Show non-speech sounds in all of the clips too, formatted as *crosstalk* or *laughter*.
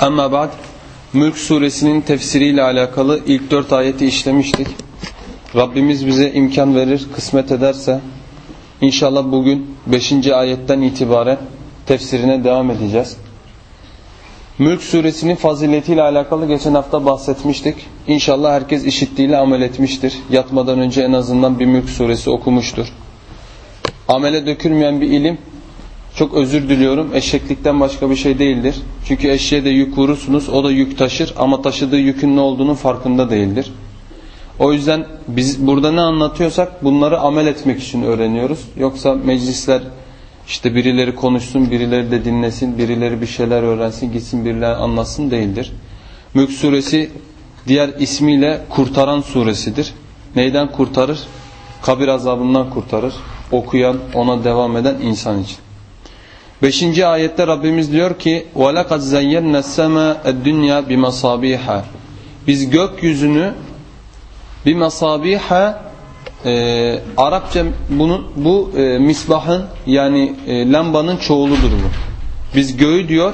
Amma ba'd Mülk suresinin tefsiriyle alakalı ilk dört ayeti işlemiştik. Rabbimiz bize imkan verir, kısmet ederse inşallah bugün beşinci ayetten itibaren tefsirine devam edeceğiz. Mülk suresinin faziletiyle alakalı geçen hafta bahsetmiştik. İnşallah herkes işittiğiyle amel etmiştir. Yatmadan önce en azından bir Mülk suresi okumuştur. Amele dökülmeyen bir ilim çok özür diliyorum. Eşeklikten başka bir şey değildir. Çünkü eşeğe de yük vurursunuz. O da yük taşır ama taşıdığı yükün ne olduğunun farkında değildir. O yüzden biz burada ne anlatıyorsak bunları amel etmek için öğreniyoruz. Yoksa meclisler işte birileri konuşsun, birileri de dinlesin, birileri bir şeyler öğrensin, gitsin birileri anlatsın değildir. Mülk suresi diğer ismiyle kurtaran suresidir. Neyden kurtarır? Kabir azabından kurtarır. Okuyan, ona devam eden insan için. Beşinci ayette Rabbimiz diyor ki وَلَقَدْ زَيَّنَّ السَّمَاءَ الدُّنْيَا بِمَصَابِيحَ Biz gökyüzünü بِمَصَابِيحَ e, Arapça bunun, bu e, misbahın yani e, lambanın çoğuludur bu. Biz göğü diyor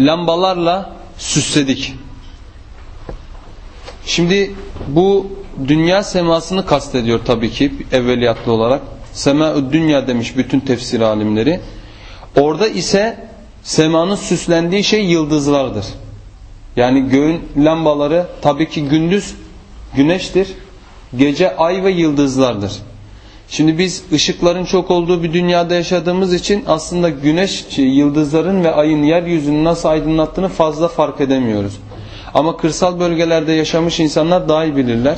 lambalarla süsledik. Şimdi bu dünya semasını kastediyor tabii ki evveliyatlı olarak. Sema-ü dünya demiş bütün tefsir alimleri. Orada ise semanın süslendiği şey yıldızlardır. Yani göğün lambaları tabii ki gündüz güneştir. Gece ay ve yıldızlardır. Şimdi biz ışıkların çok olduğu bir dünyada yaşadığımız için aslında güneş, yıldızların ve ayın yeryüzünü nasıl aydınlattığını fazla fark edemiyoruz. Ama kırsal bölgelerde yaşamış insanlar daha iyi bilirler.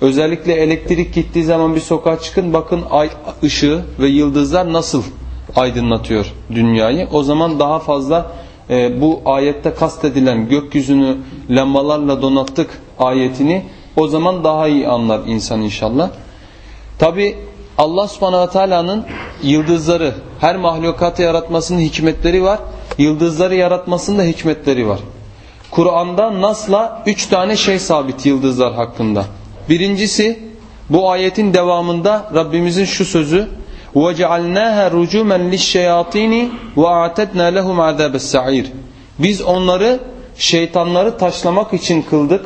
Özellikle elektrik gittiği zaman bir sokağa çıkın bakın ay ışığı ve yıldızlar nasıl aydınlatıyor dünyayı. O zaman daha fazla e, bu ayette kastedilen gökyüzünü lambalarla donattık ayetini o zaman daha iyi anlar insan inşallah. Tabi Allah subhanahu teala'nın yıldızları her mahlukatı yaratmasının hikmetleri var. Yıldızları yaratmasında hikmetleri var. Kur'an'da Nas'la üç tane şey sabit yıldızlar hakkında. Birincisi bu ayetin devamında Rabbimizin şu sözü وَجَعَلْنَاهَا رُجُومًا لِلشَّيَاطِينِ وَاَعْتَدْنَا لَهُمْ عَذَابَ السَّعِيرِ Biz onları şeytanları taşlamak için kıldık.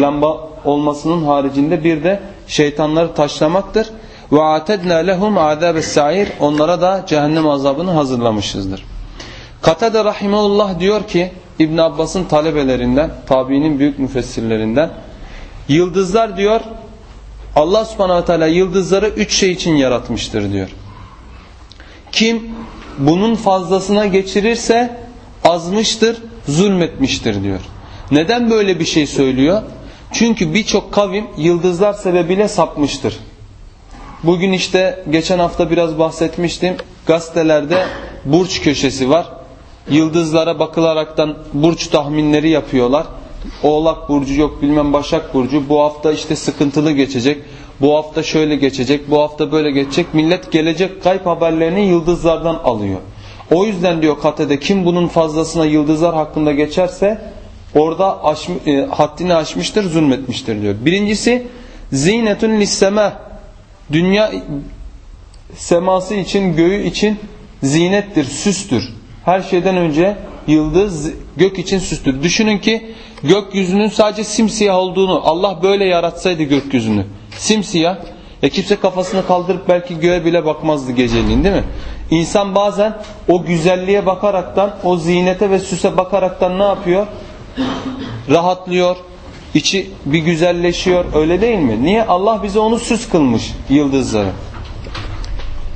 Lamba olmasının haricinde bir de şeytanları taşlamaktır. وَاَعْتَدْنَا لَهُمْ عَذَابَ السَّعِيرِ Onlara da cehennem azabını hazırlamışızdır. Katade Rahimullah diyor ki İbn Abbas'ın talebelerinden, tabiinin büyük müfessirlerinden Yıldızlar diyor Allah subhanahu teala yıldızları üç şey için yaratmıştır diyor. Kim bunun fazlasına geçirirse azmıştır, zulmetmiştir diyor. Neden böyle bir şey söylüyor? Çünkü birçok kavim yıldızlar sebebiyle sapmıştır. Bugün işte geçen hafta biraz bahsetmiştim. Gazetelerde burç köşesi var. Yıldızlara bakılaraktan burç tahminleri yapıyorlar. Oğlak burcu yok bilmem Başak burcu bu hafta işte sıkıntılı geçecek. Bu hafta şöyle geçecek, bu hafta böyle geçecek. Millet gelecek kayıp haberlerini yıldızlardan alıyor. O yüzden diyor katede kim bunun fazlasına yıldızlar hakkında geçerse orada aş, e, haddini aşmıştır, zulmetmiştir diyor. Birincisi zinetun lisseme dünya seması için, göğü için zinettir, süstür. Her şeyden önce yıldız gök için süstür. Düşünün ki gökyüzünün sadece simsiyah olduğunu Allah böyle yaratsaydı gökyüzünü. Simsiyah. Ya kimse kafasını kaldırıp belki göğe bile bakmazdı geceliğin değil mi? İnsan bazen o güzelliğe bakaraktan, o zinete ve süse bakaraktan ne yapıyor? Rahatlıyor. içi bir güzelleşiyor. Öyle değil mi? Niye? Allah bize onu süs kılmış yıldızları.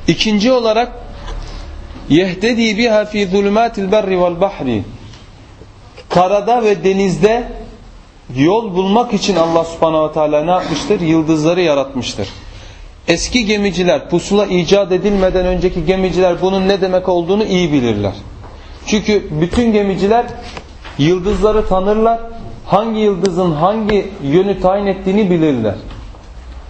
İkinci olarak yehtedi biha fi zulumatil berri vel bahri karada ve denizde yol bulmak için Allah subhanahu teala ne yapmıştır? Yıldızları yaratmıştır. Eski gemiciler pusula icat edilmeden önceki gemiciler bunun ne demek olduğunu iyi bilirler. Çünkü bütün gemiciler Yıldızları tanırlar. Hangi yıldızın hangi yönü tayin ettiğini bilirler.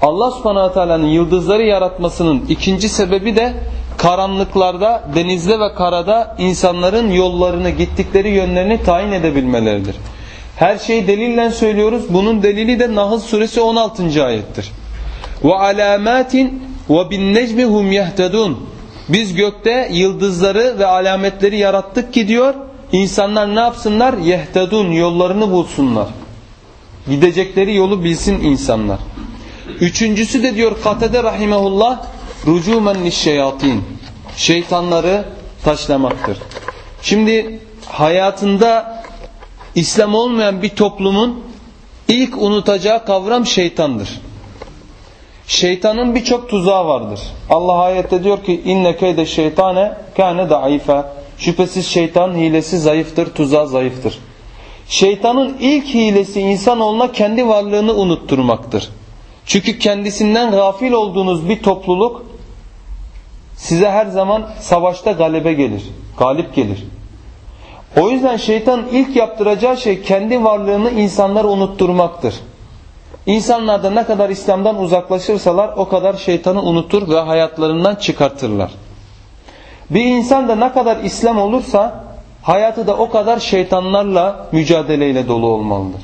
Allah subhanahu teala'nın yıldızları yaratmasının ikinci sebebi de karanlıklarda, denizde ve karada insanların yollarını, gittikleri yönlerini tayin edebilmeleridir. Her şeyi delille söylüyoruz. Bunun delili de Nahl suresi 16. ayettir. Ve alamatin ve bin necmihum yehtedun. Biz gökte yıldızları ve alametleri yarattık ki diyor. İnsanlar ne yapsınlar? Yehtedun yollarını bulsunlar. Gidecekleri yolu bilsin insanlar. Üçüncüsü de diyor Katede rahimehullah rucumen nişşeyatin. Şeytanları taşlamaktır. Şimdi hayatında İslam olmayan bir toplumun ilk unutacağı kavram şeytandır. Şeytanın birçok tuzağı vardır. Allah ayette diyor ki inne keyde şeytane kâne daife. Şüphesiz şeytan hilesi zayıftır, tuzağı zayıftır. Şeytanın ilk hilesi insanoğluna kendi varlığını unutturmaktır. Çünkü kendisinden gafil olduğunuz bir topluluk size her zaman savaşta galebe gelir, galip gelir. O yüzden şeytan ilk yaptıracağı şey kendi varlığını insanlara unutturmaktır. İnsanlar da ne kadar İslam'dan uzaklaşırsalar o kadar şeytanı unutur ve hayatlarından çıkartırlar. Bir insan da ne kadar İslam olursa hayatı da o kadar şeytanlarla mücadeleyle dolu olmalıdır.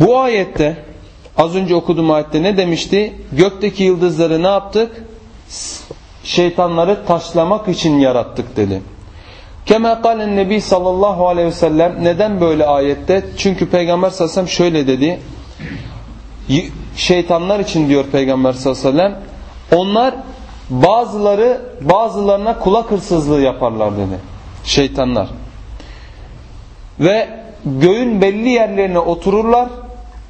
Bu ayette az önce okuduğum ayette ne demişti? Gökteki yıldızları ne yaptık? Şeytanları taşlamak için yarattık dedi. Kema kalen Nebi sallallahu aleyhi ve sellem neden böyle ayette? Çünkü Peygamber sallallahu aleyhi ve sellem şöyle dedi. Şeytanlar için diyor Peygamber sallallahu aleyhi ve sellem onlar bazıları bazılarına kulak hırsızlığı yaparlar dedi. Şeytanlar. Ve göğün belli yerlerine otururlar.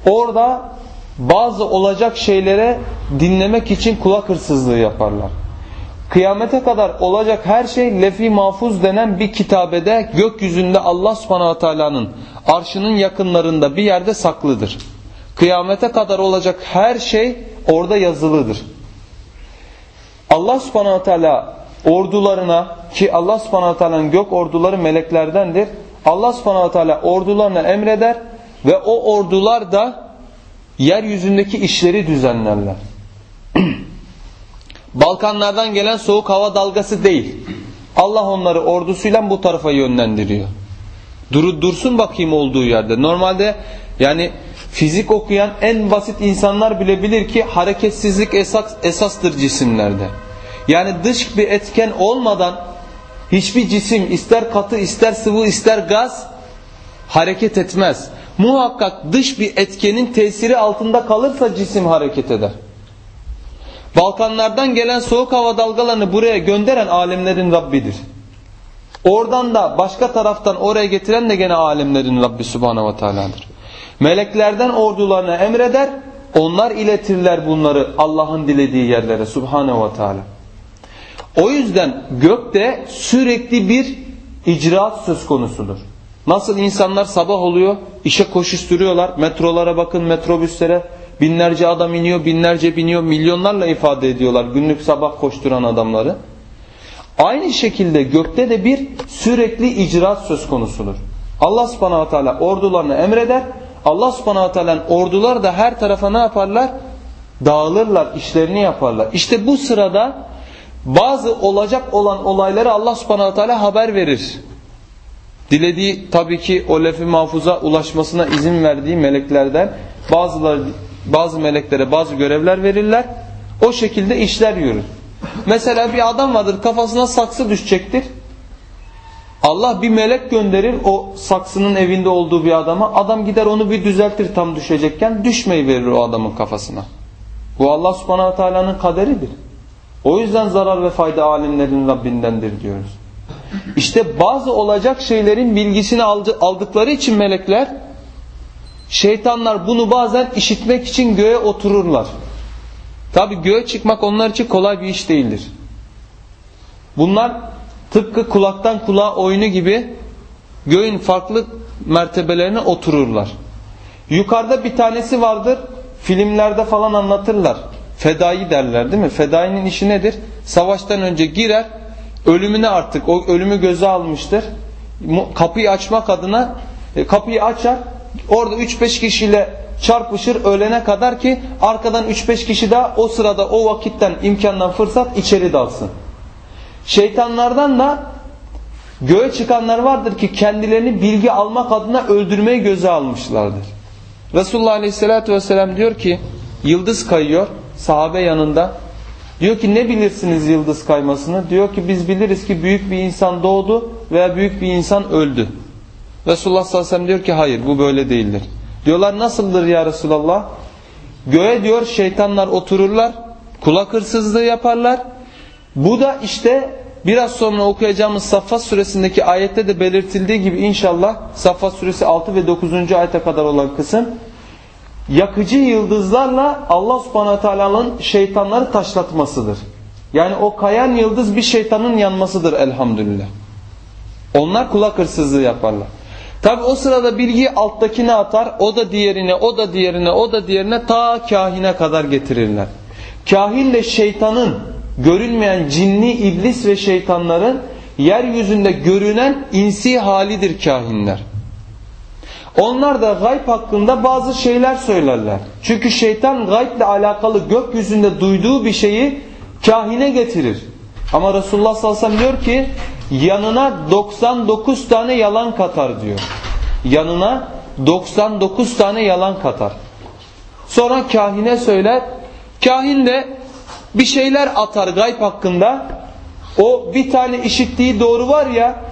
Orada bazı olacak şeylere dinlemek için kulak hırsızlığı yaparlar. Kıyamete kadar olacak her şey lefi mahfuz denen bir kitabede gökyüzünde Allah subhanahu teala'nın arşının yakınlarında bir yerde saklıdır. Kıyamete kadar olacak her şey orada yazılıdır. Allah subhanahu teala ordularına ki Allah subhanahu teala'nın gök orduları meleklerdendir. Allah subhanahu teala ordularına emreder ve o ordular da yeryüzündeki işleri düzenlerler. *clears throat* Balkanlardan gelen soğuk hava dalgası değil. Allah onları ordusuyla bu tarafa yönlendiriyor. Dur, dursun bakayım olduğu yerde. Normalde yani fizik okuyan en basit insanlar bile bilir ki hareketsizlik esas, esastır cisimlerde. Yani dış bir etken olmadan hiçbir cisim ister katı ister sıvı ister gaz hareket etmez. Muhakkak dış bir etkenin tesiri altında kalırsa cisim hareket eder. Balkanlardan gelen soğuk hava dalgalarını buraya gönderen alemlerin Rabbidir. Oradan da başka taraftan oraya getiren de gene alemlerin Rabbi Subhanahu ve Teala'dır. Meleklerden ordularına emreder, onlar iletirler bunları Allah'ın dilediği yerlere Subhanahu ve Teala. O yüzden gökte sürekli bir icraat söz konusudur. Nasıl insanlar sabah oluyor, işe koşuşturuyorlar, metrolara bakın, metrobüslere, Binlerce adam iniyor, binlerce biniyor, milyonlarla ifade ediyorlar günlük sabah koşturan adamları. Aynı şekilde gökte de bir sürekli icraat söz konusudur. Allah subhanahu teala ordularını emreder. Allah subhanahu teala'nın orduları da her tarafa ne yaparlar? Dağılırlar, işlerini yaparlar. İşte bu sırada bazı olacak olan olayları Allah subhanahu teala haber verir. Dilediği tabii ki o lefi mahfuza ulaşmasına izin verdiği meleklerden bazıları bazı meleklere bazı görevler verirler. O şekilde işler yürür. Mesela bir adam vardır kafasına saksı düşecektir. Allah bir melek gönderir o saksının evinde olduğu bir adama. Adam gider onu bir düzeltir tam düşecekken düşmeyi verir o adamın kafasına. Bu Allah subhanahu teala'nın kaderidir. O yüzden zarar ve fayda alimlerin Rabbindendir diyoruz. İşte bazı olacak şeylerin bilgisini aldıkları için melekler Şeytanlar bunu bazen işitmek için göğe otururlar. Tabi göğe çıkmak onlar için kolay bir iş değildir. Bunlar tıpkı kulaktan kulağa oyunu gibi göğün farklı mertebelerine otururlar. Yukarıda bir tanesi vardır. Filmlerde falan anlatırlar. Fedai derler değil mi? Fedainin işi nedir? Savaştan önce girer. Ölümüne artık o ölümü göze almıştır. kapıyı açmak adına e, kapıyı açar orada 3-5 kişiyle çarpışır ölene kadar ki arkadan 3-5 kişi daha o sırada o vakitten imkandan fırsat içeri dalsın. Şeytanlardan da göğe çıkanlar vardır ki kendilerini bilgi almak adına öldürmeyi göze almışlardır. Resulullah Aleyhisselatü Vesselam diyor ki yıldız kayıyor sahabe yanında. Diyor ki ne bilirsiniz yıldız kaymasını? Diyor ki biz biliriz ki büyük bir insan doğdu veya büyük bir insan öldü. Resulullah sallallahu aleyhi ve sellem diyor ki hayır bu böyle değildir. Diyorlar nasıldır ya Resulallah? Göğe diyor şeytanlar otururlar, kulak hırsızlığı yaparlar. Bu da işte biraz sonra okuyacağımız Saffat suresindeki ayette de belirtildiği gibi inşallah Saffat suresi 6 ve 9. ayete kadar olan kısım yakıcı yıldızlarla Allah subhanahu teala'nın şeytanları taşlatmasıdır. Yani o kayan yıldız bir şeytanın yanmasıdır elhamdülillah. Onlar kulak hırsızlığı yaparlar. Tabi o sırada bilgiyi alttakine atar, o da diğerine, o da diğerine, o da diğerine ta kahine kadar getirirler. Kahinle şeytanın, görünmeyen cinli iblis ve şeytanların yeryüzünde görünen insi halidir kahinler. Onlar da gayb hakkında bazı şeyler söylerler. Çünkü şeytan gayble alakalı gökyüzünde duyduğu bir şeyi kahine getirir. Ama Resulullah sallallahu aleyhi ve sellem diyor ki yanına 99 tane yalan katar diyor. Yanına 99 tane yalan katar. Sonra kahine söyler. Kahin de bir şeyler atar gayb hakkında. O bir tane işittiği doğru var ya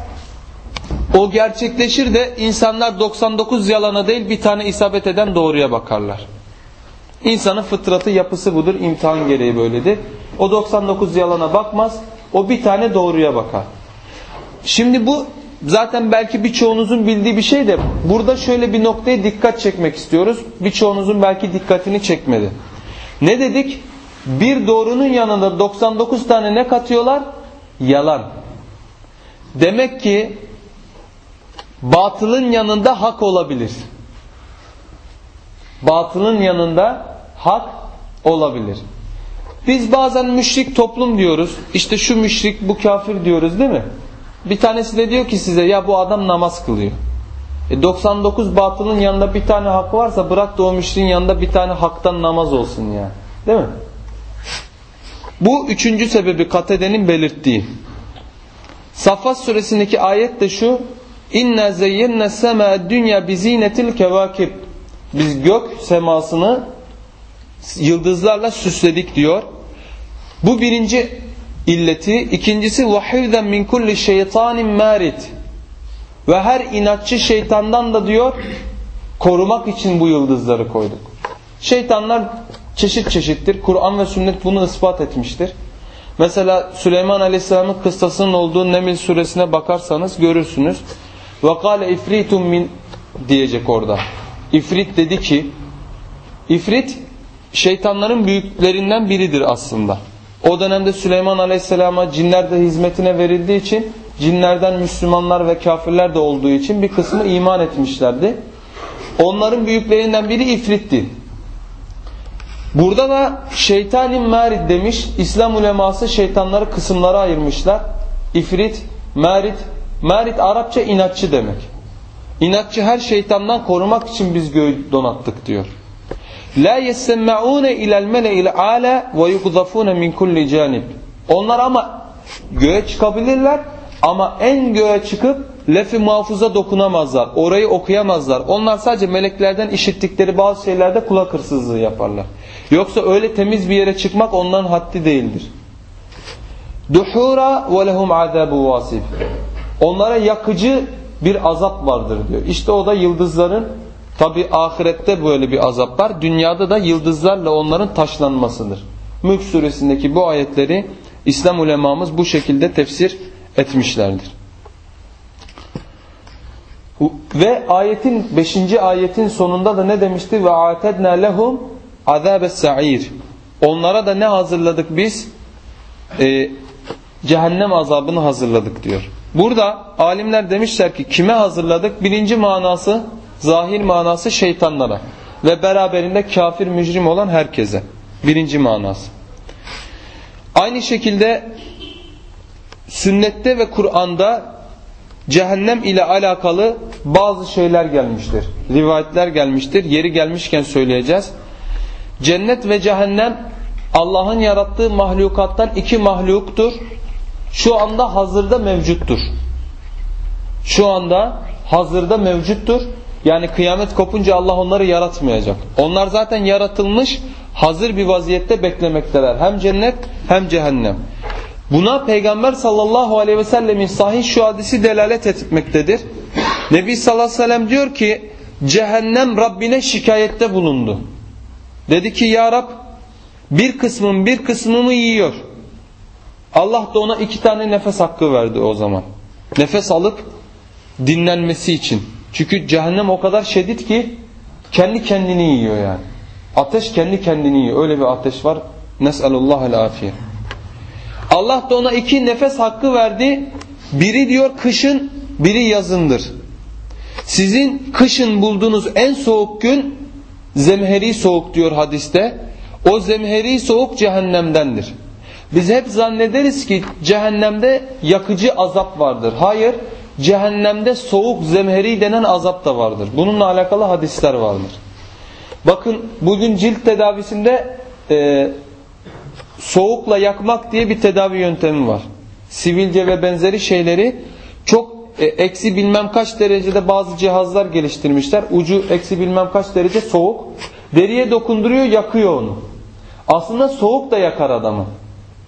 o gerçekleşir de insanlar 99 yalana değil bir tane isabet eden doğruya bakarlar. İnsanın fıtratı yapısı budur. imtihan gereği böyledir. O 99 yalana bakmaz. O bir tane doğruya bakar. Şimdi bu zaten belki birçoğunuzun bildiği bir şey de burada şöyle bir noktaya dikkat çekmek istiyoruz. Birçoğunuzun belki dikkatini çekmedi. Ne dedik? Bir doğrunun yanında 99 tane ne katıyorlar? Yalan. Demek ki batılın yanında hak olabilir. Batılın yanında hak olabilir. Biz bazen müşrik toplum diyoruz. İşte şu müşrik, bu kafir diyoruz değil mi? Bir tanesi de diyor ki size ya bu adam namaz kılıyor. E 99 batılın yanında bir tane hak varsa bırak da o müşriğin yanında bir tane haktan namaz olsun ya. Değil mi? Bu üçüncü sebebi Katede'nin belirttiği. Safat suresindeki ayet de şu. İnna zeyyenne sema dünya bizinetil kevakib. Biz gök semasını yıldızlarla süsledik diyor. Bu birinci illeti. İkincisi vahivden min kulli şeytanin marit. Ve her inatçı şeytandan da diyor korumak için bu yıldızları koyduk. Şeytanlar çeşit çeşittir. Kur'an ve sünnet bunu ispat etmiştir. Mesela Süleyman Aleyhisselam'ın kıssasının olduğu Nemil suresine bakarsanız görürsünüz. Ve kâle ifritun min diyecek orada. İfrit dedi ki İfrit şeytanların büyüklerinden biridir aslında. O dönemde Süleyman Aleyhisselam'a cinler de hizmetine verildiği için cinlerden Müslümanlar ve kafirler de olduğu için bir kısmı iman etmişlerdi. Onların büyüklerinden biri ifritti. Burada da şeytanin merid demiş. İslam uleması şeytanları kısımlara ayırmışlar. İfrit, merid Marid Arapça inatçı demek. İnatçı her şeytandan korumak için biz göğü donattık diyor. La yessemmaune ilal mele'il ala ve yukzafune min kulli canib. Onlar ama göğe çıkabilirler ama en göğe çıkıp lefi mahfuza dokunamazlar. Orayı okuyamazlar. Onlar sadece meleklerden işittikleri bazı şeylerde kulak hırsızlığı yaparlar. Yoksa öyle temiz bir yere çıkmak onların haddi değildir. Duhura ve lehum azabu vasif. Onlara yakıcı bir azap vardır diyor. İşte o da yıldızların tabi ahirette böyle bir azap var. Dünyada da yıldızlarla onların taşlanmasıdır. Mülk suresindeki bu ayetleri İslam ulemamız bu şekilde tefsir etmişlerdir. Ve ayetin 5. ayetin sonunda da ne demişti? Ve atedna lehum azabes sa'ir. Onlara da ne hazırladık biz? Ee, cehennem azabını hazırladık diyor. Burada alimler demişler ki kime hazırladık? Birinci manası, zahir manası şeytanlara ve beraberinde kafir mücrim olan herkese. Birinci manası. Aynı şekilde sünnette ve Kur'an'da cehennem ile alakalı bazı şeyler gelmiştir. Rivayetler gelmiştir. Yeri gelmişken söyleyeceğiz. Cennet ve cehennem Allah'ın yarattığı mahlukattan iki mahluktur. Şu anda hazırda mevcuttur. Şu anda hazırda mevcuttur. Yani kıyamet kopunca Allah onları yaratmayacak. Onlar zaten yaratılmış, hazır bir vaziyette beklemekteler. Hem cennet hem cehennem. Buna Peygamber sallallahu aleyhi ve sellemin sahih şu hadisi delalet etmektedir. Nebi sallallahu aleyhi ve sellem diyor ki cehennem Rabbine şikayette bulundu. Dedi ki ya Rab bir kısmım bir kısmımı yiyor. Allah da ona iki tane nefes hakkı verdi o zaman. Nefes alıp dinlenmesi için. Çünkü cehennem o kadar şiddet ki kendi kendini yiyor yani. Ateş kendi kendini yiyor. Öyle bir ateş var. Nes'alullahel afiye. Allah da ona iki nefes hakkı verdi. Biri diyor kışın, biri yazındır. Sizin kışın bulduğunuz en soğuk gün zemheri soğuk diyor hadiste. O zemheri soğuk cehennemdendir. Biz hep zannederiz ki cehennemde yakıcı azap vardır. Hayır, cehennemde soğuk zemheri denen azap da vardır. Bununla alakalı hadisler vardır. Bakın bugün cilt tedavisinde e, soğukla yakmak diye bir tedavi yöntemi var. Sivilce ve benzeri şeyleri çok e, eksi bilmem kaç derecede bazı cihazlar geliştirmişler. Ucu eksi bilmem kaç derece soğuk. Deriye dokunduruyor yakıyor onu. Aslında soğuk da yakar adamı.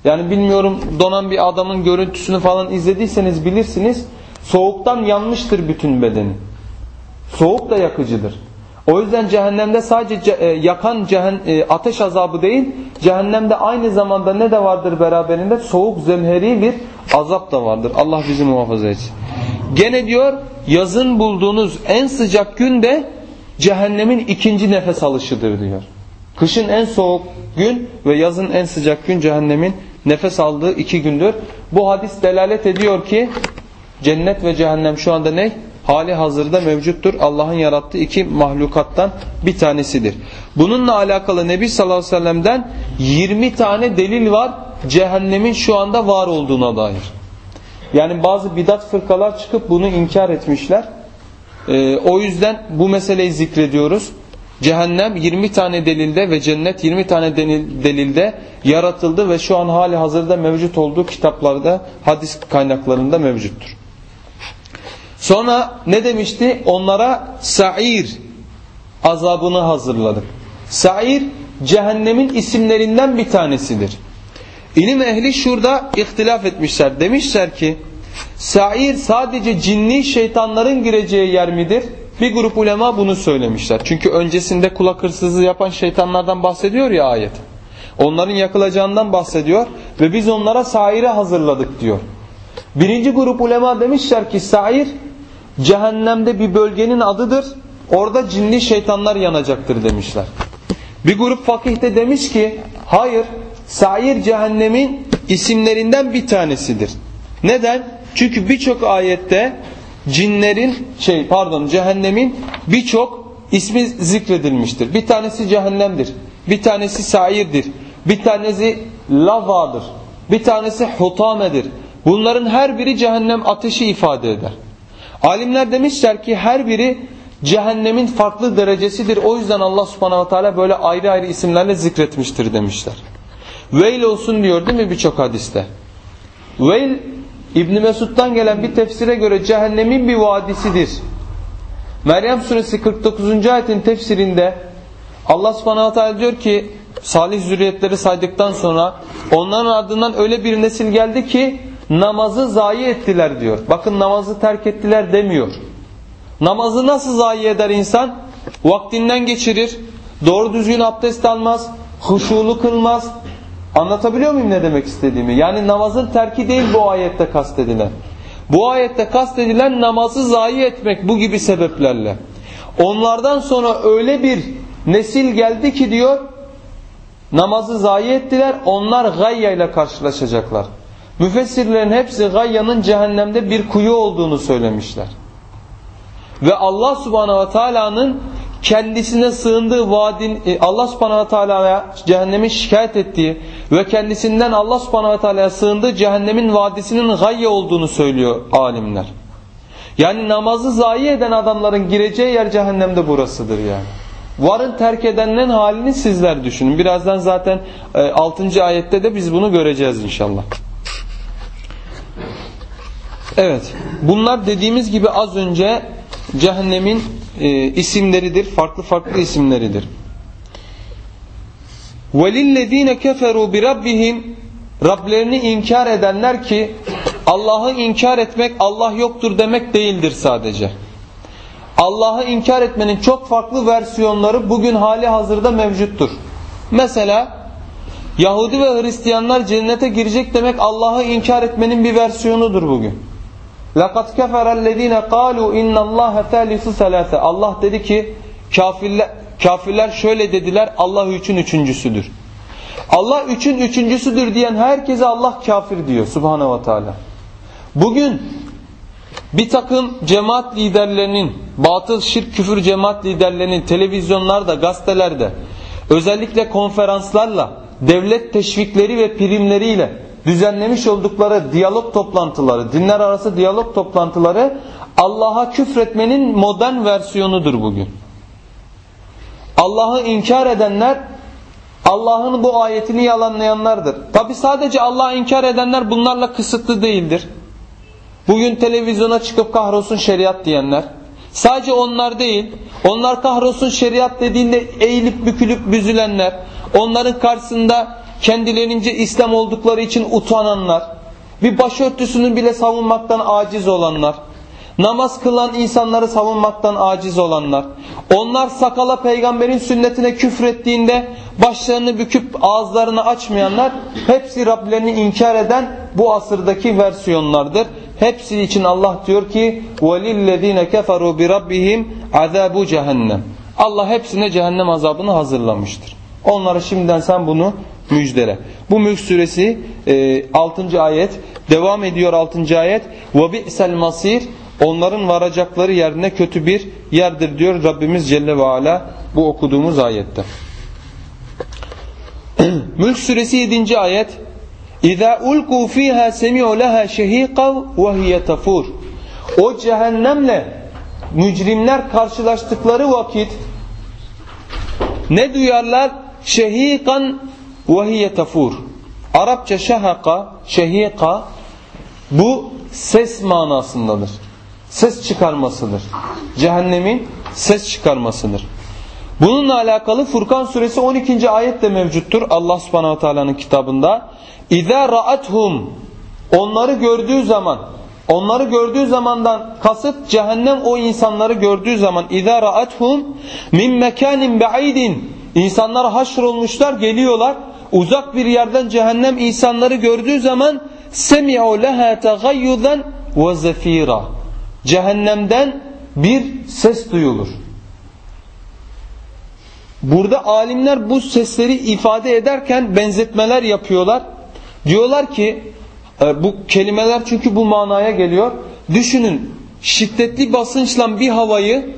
Yani bilmiyorum donan bir adamın görüntüsünü falan izlediyseniz bilirsiniz. Soğuktan yanmıştır bütün bedeni. Soğuk da yakıcıdır. O yüzden cehennemde sadece e, yakan cehen, e, ateş azabı değil, cehennemde aynı zamanda ne de vardır beraberinde? Soğuk zemheri bir azap da vardır. Allah bizi muhafaza etsin. Gene diyor yazın bulduğunuz en sıcak gün de cehennemin ikinci nefes alışıdır diyor. Kışın en soğuk gün ve yazın en sıcak gün cehennemin nefes aldığı iki gündür. Bu hadis delalet ediyor ki cennet ve cehennem şu anda ne? hali hazırda mevcuttur. Allah'ın yarattığı iki mahlukattan bir tanesidir. Bununla alakalı Nebi sallallahu aleyhi ve sellem'den 20 tane delil var cehennemin şu anda var olduğuna dair. Yani bazı bidat fırkalar çıkıp bunu inkar etmişler. Ee, o yüzden bu meseleyi zikrediyoruz. Cehennem 20 tane delilde ve cennet 20 tane delilde yaratıldı ve şu an hali hazırda mevcut olduğu kitaplarda, hadis kaynaklarında mevcuttur. Sonra ne demişti? Onlara sa'ir azabını hazırladık. Sa'ir cehennemin isimlerinden bir tanesidir. İlim ehli şurada ihtilaf etmişler. Demişler ki sa'ir sadece cinni şeytanların gireceği yer midir? Bir grup ulema bunu söylemişler. Çünkü öncesinde kulak hırsızlığı yapan şeytanlardan bahsediyor ya ayet. Onların yakılacağından bahsediyor ve biz onlara saire hazırladık diyor. Birinci grup ulema demişler ki sair cehennemde bir bölgenin adıdır. Orada cinli şeytanlar yanacaktır demişler. Bir grup fakih de demiş ki hayır sair cehennemin isimlerinden bir tanesidir. Neden? Çünkü birçok ayette cinlerin şey pardon cehennemin birçok ismi zikredilmiştir. Bir tanesi cehennemdir. Bir tanesi sairdir. Bir tanesi lavadır. Bir tanesi hutamedir. Bunların her biri cehennem ateşi ifade eder. Alimler demişler ki her biri cehennemin farklı derecesidir. O yüzden Allah subhanahu teala böyle ayrı ayrı isimlerle zikretmiştir demişler. Veil olsun diyor değil mi birçok hadiste? Veil İbn Mesud'dan gelen bir tefsire göre cehennemin bir vadisidir. Meryem suresi 49. ayetin tefsirinde Allah subhanahu teala diyor ki salih zürriyetleri saydıktan sonra onların ardından öyle bir nesil geldi ki namazı zayi ettiler diyor. Bakın namazı terk ettiler demiyor. Namazı nasıl zayi eder insan? Vaktinden geçirir, doğru düzgün abdest almaz, huşulu kılmaz. Anlatabiliyor muyum ne demek istediğimi? Yani namazın terki değil bu ayette kastedilen. Bu ayette kastedilen namazı zayi etmek bu gibi sebeplerle. Onlardan sonra öyle bir nesil geldi ki diyor namazı zayi ettiler onlar gayya ile karşılaşacaklar. Müfessirlerin hepsi Gayya'nın cehennemde bir kuyu olduğunu söylemişler. Ve Allah subhanahu ve teala'nın kendisine sığındığı vadin e, Allah subhanahu teala'ya cehennemin şikayet ettiği ve kendisinden Allah subhanahu teala'ya sığındığı cehennemin vadisinin gayye olduğunu söylüyor alimler. Yani namazı zayi eden adamların gireceği yer cehennemde burasıdır yani. Varın terk edenlerin halini sizler düşünün. Birazdan zaten 6. E, ayette de biz bunu göreceğiz inşallah. Evet. Bunlar dediğimiz gibi az önce cehennemin e, isimleridir. Farklı farklı isimleridir. وَلِلَّذ۪ينَ كَفَرُوا بِرَبِّهِمْ Rablerini inkar edenler ki Allah'ı inkar etmek Allah yoktur demek değildir sadece. Allah'ı inkar etmenin çok farklı versiyonları bugün hali hazırda mevcuttur. Mesela Yahudi ve Hristiyanlar cennete girecek demek Allah'ı inkar etmenin bir versiyonudur bugün. لَقَدْ كَفَرَ الَّذ۪ينَ قَالُوا اِنَّ اللّٰهَ ثَالِثُ ثَلَاثَ Allah dedi ki kafirler, kafirler şöyle dediler Allah üçün üçüncüsüdür. Allah üçün üçüncüsüdür diyen herkese Allah kafir diyor subhanehu ve teala. Bugün bir takım cemaat liderlerinin, batıl şirk küfür cemaat liderlerinin televizyonlarda, gazetelerde özellikle konferanslarla, devlet teşvikleri ve primleriyle düzenlemiş oldukları diyalog toplantıları, dinler arası diyalog toplantıları Allah'a küfretmenin modern versiyonudur bugün. Allah'ı inkar edenler Allah'ın bu ayetini yalanlayanlardır. Tabi sadece Allah'ı inkar edenler bunlarla kısıtlı değildir. Bugün televizyona çıkıp kahrolsun şeriat diyenler. Sadece onlar değil. Onlar kahrolsun şeriat dediğinde eğilip bükülüp büzülenler. Onların karşısında kendilerince İslam oldukları için utananlar. Bir başörtüsünü bile savunmaktan aciz olanlar. Namaz kılan insanları savunmaktan aciz olanlar. Onlar sakala peygamberin sünnetine küfrettiğinde başlarını büküp ağızlarını açmayanlar hepsi Rablerini inkar eden bu asırdaki versiyonlardır. Hepsi için Allah diyor ki وَلِلَّذ۪ينَ كَفَرُوا بِرَبِّهِمْ عَذَابُ cehennem. Allah hepsine cehennem azabını hazırlamıştır. Onlara şimdiden sen bunu müjdele. Bu Mülk suresi e, 6. ayet devam ediyor 6. ayet وَبِئْسَ masir Onların varacakları yerine kötü bir yerdir diyor Rabbimiz Celle ve Ala bu okuduğumuz ayette. *clears throat* Mülk suresi 7. ayet İza ulku fiha semi'u leha şehiqa ve hiye tafur. O cehennemle mücrimler karşılaştıkları vakit ne duyarlar? Şehikan ve tafur. Arapça şehaka, şehika bu ses manasındadır. Ses çıkarmasıdır. Cehennemin ses çıkarmasıdır. Bununla alakalı Furkan suresi 12. ayet de mevcuttur Allah subhanahu teala'nın kitabında. İza ra'athum onları gördüğü zaman onları gördüğü zamandan kasıt cehennem o insanları gördüğü zaman İza ra'athum min mekanin ba'idin insanlar haşrolmuşlar geliyorlar uzak bir yerden cehennem insanları gördüğü zaman semi'u leha tagayyudan ve zefira cehennemden bir ses duyulur. Burada alimler bu sesleri ifade ederken benzetmeler yapıyorlar. Diyorlar ki e, bu kelimeler çünkü bu manaya geliyor. Düşünün şiddetli basınçla bir havayı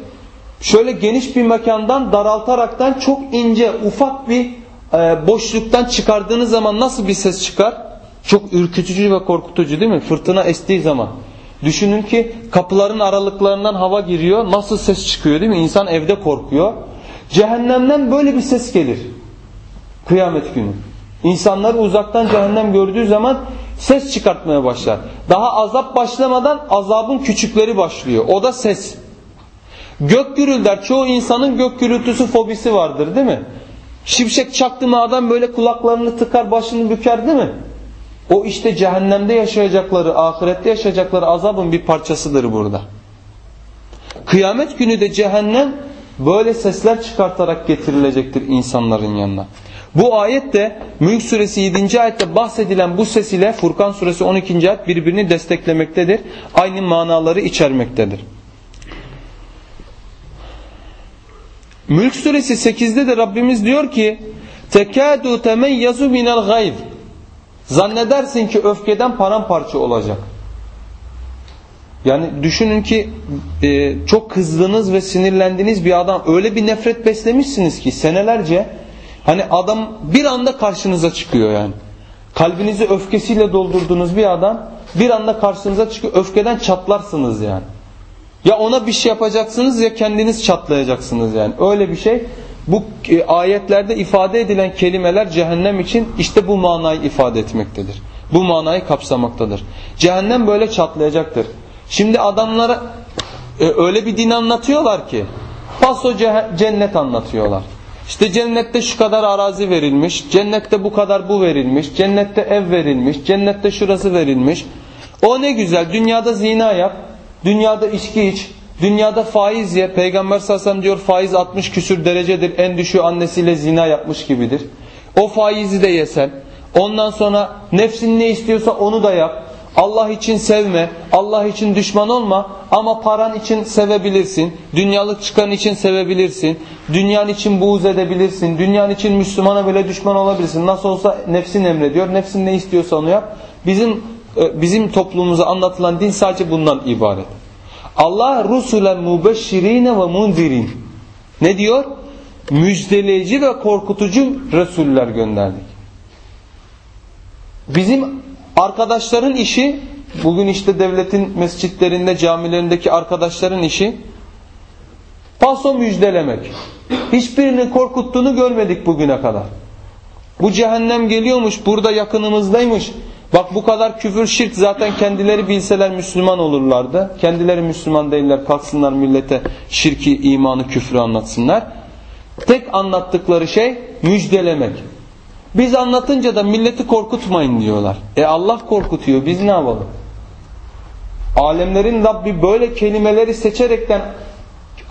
şöyle geniş bir mekandan daraltaraktan çok ince ufak bir e, boşluktan çıkardığınız zaman nasıl bir ses çıkar? Çok ürkütücü ve korkutucu değil mi? Fırtına estiği zaman. Düşünün ki kapıların aralıklarından hava giriyor. Nasıl ses çıkıyor değil mi? İnsan evde korkuyor. Cehennemden böyle bir ses gelir. Kıyamet günü. İnsanlar uzaktan cehennem gördüğü zaman ses çıkartmaya başlar. Daha azap başlamadan azabın küçükleri başlıyor. O da ses. Gök gürülder. Çoğu insanın gök gürültüsü fobisi vardır değil mi? Şimşek çaktı mı adam böyle kulaklarını tıkar başını büker değil mi? O işte cehennemde yaşayacakları, ahirette yaşayacakları azabın bir parçasıdır burada. Kıyamet günü de cehennem böyle sesler çıkartarak getirilecektir insanların yanına. Bu ayet de Mülk suresi 7. ayette bahsedilen bu ses ile Furkan suresi 12. ayet birbirini desteklemektedir. Aynı manaları içermektedir. Mülk suresi 8'de de Rabbimiz diyor ki tekadu temeyyazu minel gayb Zannedersin ki öfkeden paramparça olacak. Yani düşünün ki e, çok kızdığınız ve sinirlendiğiniz bir adam öyle bir nefret beslemişsiniz ki senelerce hani adam bir anda karşınıza çıkıyor yani. Kalbinizi öfkesiyle doldurduğunuz bir adam bir anda karşınıza çıkıyor öfkeden çatlarsınız yani. Ya ona bir şey yapacaksınız ya kendiniz çatlayacaksınız yani. Öyle bir şey. Bu e, ayetlerde ifade edilen kelimeler cehennem için işte bu manayı ifade etmektedir. Bu manayı kapsamaktadır. Cehennem böyle çatlayacaktır. Şimdi adamlara e, öyle bir din anlatıyorlar ki paso cennet anlatıyorlar. İşte cennette şu kadar arazi verilmiş, cennette bu kadar bu verilmiş, cennette ev verilmiş, cennette şurası verilmiş. O ne güzel dünyada zina yap, dünyada içki iç, dünyada faiz ye. Peygamber sallallahu diyor faiz 60 küsür derecedir en düşüğü annesiyle zina yapmış gibidir. O faizi de yesen. Ondan sonra nefsin ne istiyorsa onu da yap. Allah için sevme, Allah için düşman olma ama paran için sevebilirsin. Dünyalık çıkan için sevebilirsin. Dünyan için buğz edebilirsin. Dünyan için Müslümana bile düşman olabilirsin. Nasıl olsa nefsin emrediyor. Nefsin ne istiyorsa onu yap. Bizim bizim toplumumuza anlatılan din sadece bundan ibaret. Allah rusulen mubeşşirine ve mundirin. Ne diyor? Müjdeleyici ve korkutucu resuller gönderdik. Bizim arkadaşların işi bugün işte devletin mescitlerinde, camilerindeki arkadaşların işi paso müjdelemek. Hiçbirini korkuttuğunu görmedik bugüne kadar. Bu cehennem geliyormuş, burada yakınımızdaymış. Bak bu kadar küfür şirk zaten kendileri bilseler Müslüman olurlardı. Kendileri Müslüman değiller kalksınlar millete şirki, imanı, küfrü anlatsınlar. Tek anlattıkları şey müjdelemek. Biz anlatınca da milleti korkutmayın diyorlar. E Allah korkutuyor biz ne yapalım? Alemlerin Rabbi böyle kelimeleri seçerekten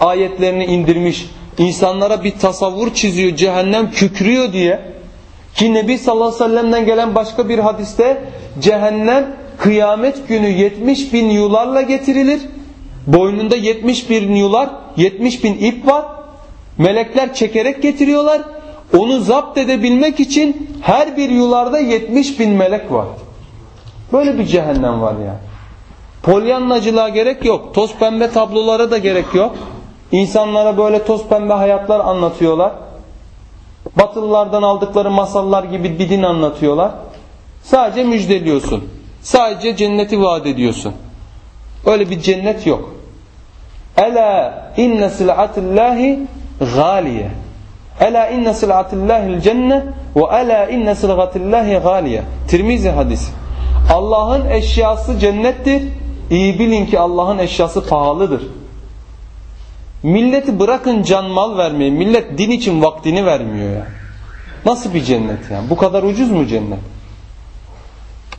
ayetlerini indirmiş. İnsanlara bir tasavvur çiziyor cehennem kükrüyor diye. Ki Nebi sallallahu aleyhi ve sellem'den gelen başka bir hadiste cehennem kıyamet günü 70 bin yularla getirilir. Boynunda 70 bin yular, 70 bin ip var. Melekler çekerek getiriyorlar. Onu zapt edebilmek için her bir yularda 70 bin melek var. Böyle bir cehennem var yani. Polyanlacılığa gerek yok. Toz pembe tablolara da gerek yok. İnsanlara böyle toz pembe hayatlar anlatıyorlar. Batılılardan aldıkları masallar gibi bir din anlatıyorlar. Sadece müjdeliyorsun. Sadece cenneti vaat ediyorsun. Öyle bir cennet yok. Ela inne sil'atillahi galiye. Ela inne sil'atillahil cenne ve ela inne sil'atillahi galiye. Tirmizi hadisi. Allah'ın eşyası cennettir. İyi bilin ki Allah'ın eşyası pahalıdır. Milleti bırakın can mal vermeyi. Millet din için vaktini vermiyor ya. Nasıl bir cennet yani? Bu kadar ucuz mu cennet?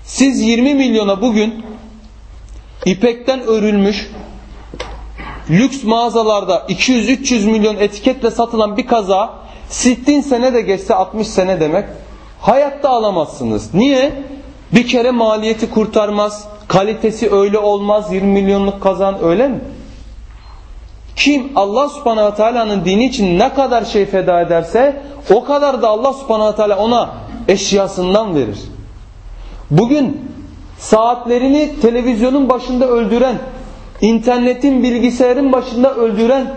Siz 20 milyona bugün ipekten örülmüş lüks mağazalarda 200-300 milyon etiketle satılan bir kaza 60 sene de geçse 60 sene demek hayatta alamazsınız. Niye? Bir kere maliyeti kurtarmaz. Kalitesi öyle olmaz. 20 milyonluk kazan öyle mi? Kim Allah subhanahu teala'nın dini için ne kadar şey feda ederse o kadar da Allah subhanahu teala ona eşyasından verir. Bugün saatlerini televizyonun başında öldüren, internetin bilgisayarın başında öldüren,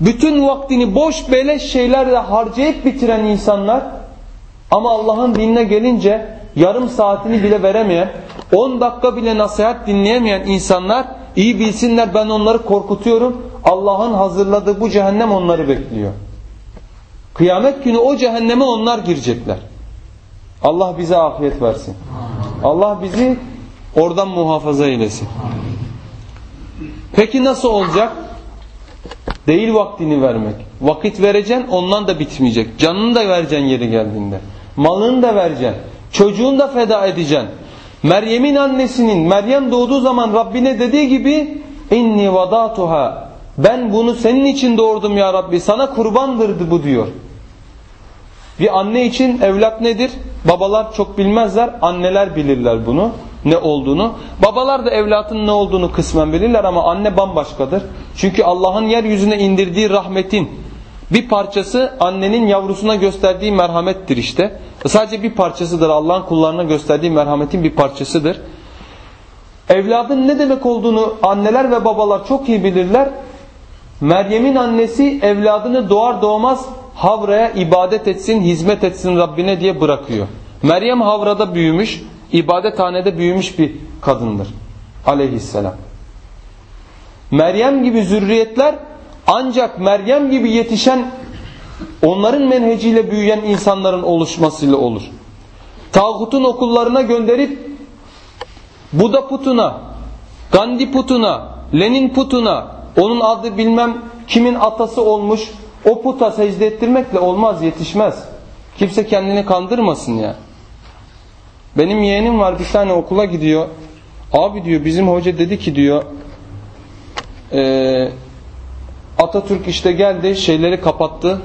bütün vaktini boş beleş şeylerle harcayıp bitiren insanlar ama Allah'ın dinine gelince yarım saatini bile veremeyen, 10 dakika bile nasihat dinleyemeyen insanlar iyi bilsinler ben onları korkutuyorum. Allah'ın hazırladığı bu cehennem onları bekliyor. Kıyamet günü o cehenneme onlar girecekler. Allah bize afiyet versin. Allah bizi oradan muhafaza eylesin. Peki nasıl olacak? Değil vaktini vermek. Vakit vereceksin ondan da bitmeyecek. Canını da vereceksin yeri geldiğinde. Malını da vereceksin. Çocuğunu da feda edeceksin. Meryem'in annesinin Meryem doğduğu zaman Rabbine dediği gibi inni vadatuha ben bunu senin için doğurdum ya Rabbi sana kurbandırdı bu diyor. Bir anne için evlat nedir? Babalar çok bilmezler, anneler bilirler bunu ne olduğunu. Babalar da evlatın ne olduğunu kısmen bilirler ama anne bambaşkadır. Çünkü Allah'ın yeryüzüne indirdiği rahmetin bir parçası annenin yavrusuna gösterdiği merhamettir işte. Sadece bir parçasıdır Allah'ın kullarına gösterdiği merhametin bir parçasıdır. Evladın ne demek olduğunu anneler ve babalar çok iyi bilirler. Meryem'in annesi evladını doğar doğmaz Havra'ya ibadet etsin, hizmet etsin Rabbine diye bırakıyor. Meryem Havra'da büyümüş, ibadethanede büyümüş bir kadındır. Aleyhisselam. Meryem gibi zürriyetler ancak Meryem gibi yetişen onların menheciyle büyüyen insanların oluşmasıyla olur. Tağutun okullarına gönderip Buda putuna, Gandhi putuna, Lenin putuna, onun adı bilmem kimin atası olmuş o puta secde ettirmekle olmaz yetişmez. Kimse kendini kandırmasın ya. Benim yeğenim var bir tane okula gidiyor. Abi diyor bizim hoca dedi ki diyor e, Atatürk işte geldi şeyleri kapattı.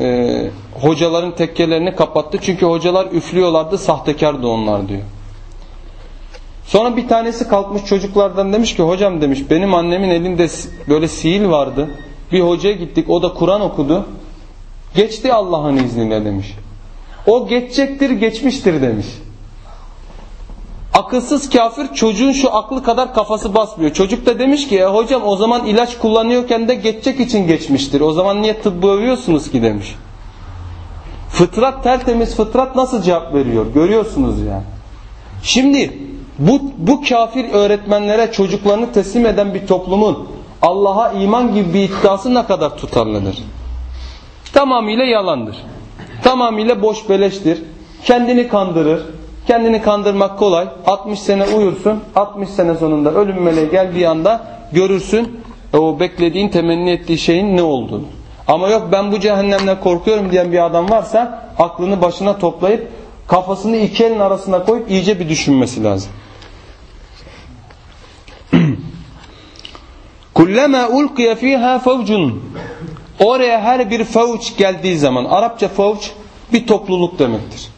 E, hocaların tekkelerini kapattı. Çünkü hocalar üflüyorlardı sahtekardı onlar diyor. Sonra bir tanesi kalkmış çocuklardan demiş ki hocam demiş benim annemin elinde böyle sihir vardı. Bir hocaya gittik o da Kur'an okudu. Geçti Allah'ın izniyle demiş. O geçecektir geçmiştir demiş. Akılsız kafir çocuğun şu aklı kadar kafası basmıyor. Çocuk da demiş ki e hocam o zaman ilaç kullanıyorken de geçecek için geçmiştir. O zaman niye tıbbı övüyorsunuz ki demiş. Fıtrat tertemiz fıtrat nasıl cevap veriyor görüyorsunuz yani. Şimdi bu, bu kafir öğretmenlere çocuklarını teslim eden bir toplumun Allah'a iman gibi bir iddiası ne kadar tutarlıdır? Tamamıyla yalandır. Tamamıyla boş beleştir. Kendini kandırır. Kendini kandırmak kolay. 60 sene uyursun. 60 sene sonunda ölüm meleği geldiği anda görürsün o beklediğin temenni ettiği şeyin ne olduğunu. Ama yok ben bu cehennemden korkuyorum diyen bir adam varsa aklını başına toplayıp kafasını iki elin arasına koyup iyice bir düşünmesi lazım. *clears throat* Kullama ulqiye fiha fevcun. Oraya her bir fevç geldiği zaman Arapça fevç bir topluluk demektir.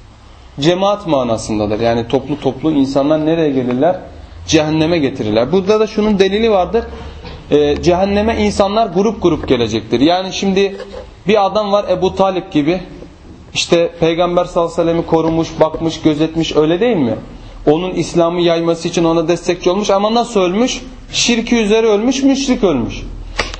Cemaat manasındadır. Yani toplu toplu insanlar nereye gelirler? Cehenneme getirirler. Burada da şunun delili vardır. Ee, cehenneme insanlar grup grup gelecektir. Yani şimdi bir adam var Ebu Talip gibi. İşte Peygamber sallallahu aleyhi ve sellem'i korumuş, bakmış, gözetmiş öyle değil mi? Onun İslam'ı yayması için ona destekçi olmuş ama nasıl ölmüş? Şirki üzere ölmüş, müşrik ölmüş.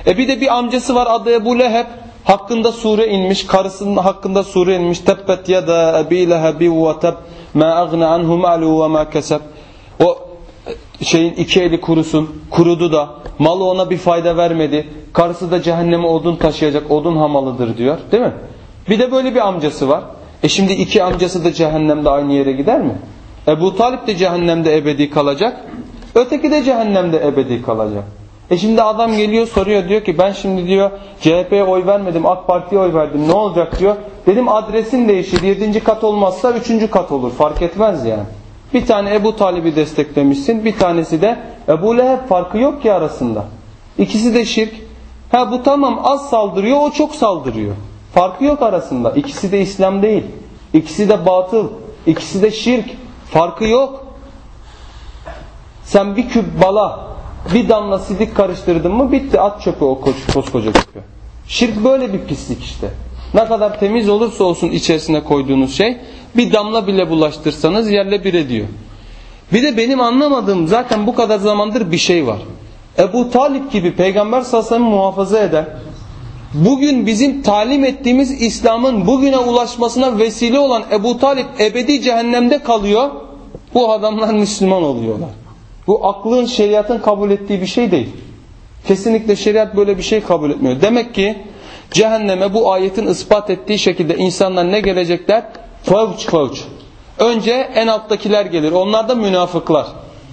E bir de bir amcası var adı Ebu Leheb. Hakkında sure inmiş, karısının hakkında sure inmiş. Tebbet ya da ebi lehebi ve teb ma agna anhu malu ve ma keseb. O şeyin iki eli kurusun, kurudu da malı ona bir fayda vermedi. Karısı da cehenneme odun taşıyacak, odun hamalıdır diyor. Değil mi? Bir de böyle bir amcası var. E şimdi iki amcası da cehennemde aynı yere gider mi? Ebu Talip de cehennemde ebedi kalacak. Öteki de cehennemde ebedi kalacak. E şimdi adam geliyor soruyor diyor ki ben şimdi diyor CHP'ye oy vermedim AK Parti'ye oy verdim ne olacak diyor. Dedim adresin değişir yedinci kat olmazsa üçüncü kat olur fark etmez yani. Bir tane Ebu Talib'i desteklemişsin bir tanesi de Ebu Leheb farkı yok ki arasında. İkisi de şirk. Ha bu tamam az saldırıyor o çok saldırıyor. Farkı yok arasında. İkisi de İslam değil. İkisi de batıl. İkisi de şirk. Farkı yok. Sen bir küp bala bir damla sidik karıştırdın mı bitti at çöpü o koskoca çöpü. Şirk böyle bir pislik işte. Ne kadar temiz olursa olsun içerisine koyduğunuz şey bir damla bile bulaştırsanız yerle bir ediyor. Bir de benim anlamadığım zaten bu kadar zamandır bir şey var. Ebu Talip gibi peygamber sallallahu muhafaza eden bugün bizim talim ettiğimiz İslam'ın bugüne ulaşmasına vesile olan Ebu Talip ebedi cehennemde kalıyor. Bu adamlar Müslüman oluyorlar. Bu aklın şeriatın kabul ettiği bir şey değil. Kesinlikle şeriat böyle bir şey kabul etmiyor. Demek ki cehenneme bu ayetin ispat ettiği şekilde insanlar ne gelecekler? Fevç fevç. Önce en alttakiler gelir. Onlar da münafıklar.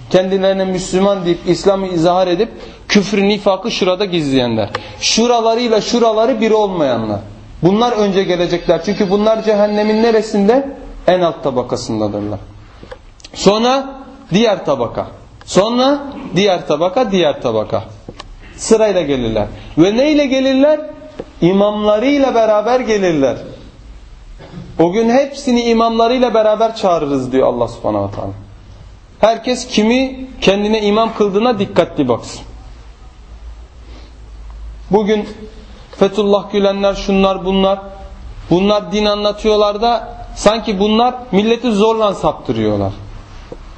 Kendilerine Müslüman deyip İslam'ı izahar edip küfrü nifakı şurada gizleyenler. Şuralarıyla şuraları bir olmayanlar. Bunlar önce gelecekler. Çünkü bunlar cehennemin neresinde? En alt tabakasındadırlar. Sonra diğer tabaka. Sonra diğer tabaka, diğer tabaka. Sırayla gelirler. Ve neyle gelirler? İmamlarıyla beraber gelirler. O gün hepsini imamlarıyla beraber çağırırız diyor Allah subhanahu wa ta'ala. Herkes kimi kendine imam kıldığına dikkatli baksın. Bugün Fethullah Gülenler şunlar bunlar. Bunlar din anlatıyorlar da sanki bunlar milleti zorla saptırıyorlar.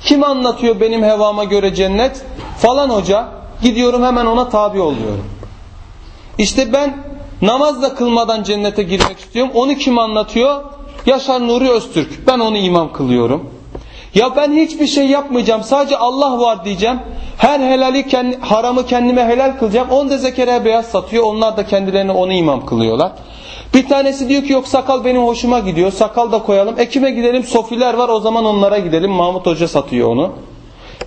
Kim anlatıyor benim hevama göre cennet? Falan hoca. Gidiyorum hemen ona tabi oluyorum. İşte ben namazla kılmadan cennete girmek istiyorum. Onu kim anlatıyor? Yaşar Nuri Öztürk. Ben onu imam kılıyorum. Ya ben hiçbir şey yapmayacağım. Sadece Allah var diyeceğim. Her helali kendi, haramı kendime helal kılacağım. On da Zekeriya beyaz satıyor. Onlar da kendilerine onu imam kılıyorlar. Bir tanesi diyor ki yok sakal benim hoşuma gidiyor. Sakal da koyalım. Ekime gidelim. Sofiler var o zaman onlara gidelim. Mahmut Hoca satıyor onu.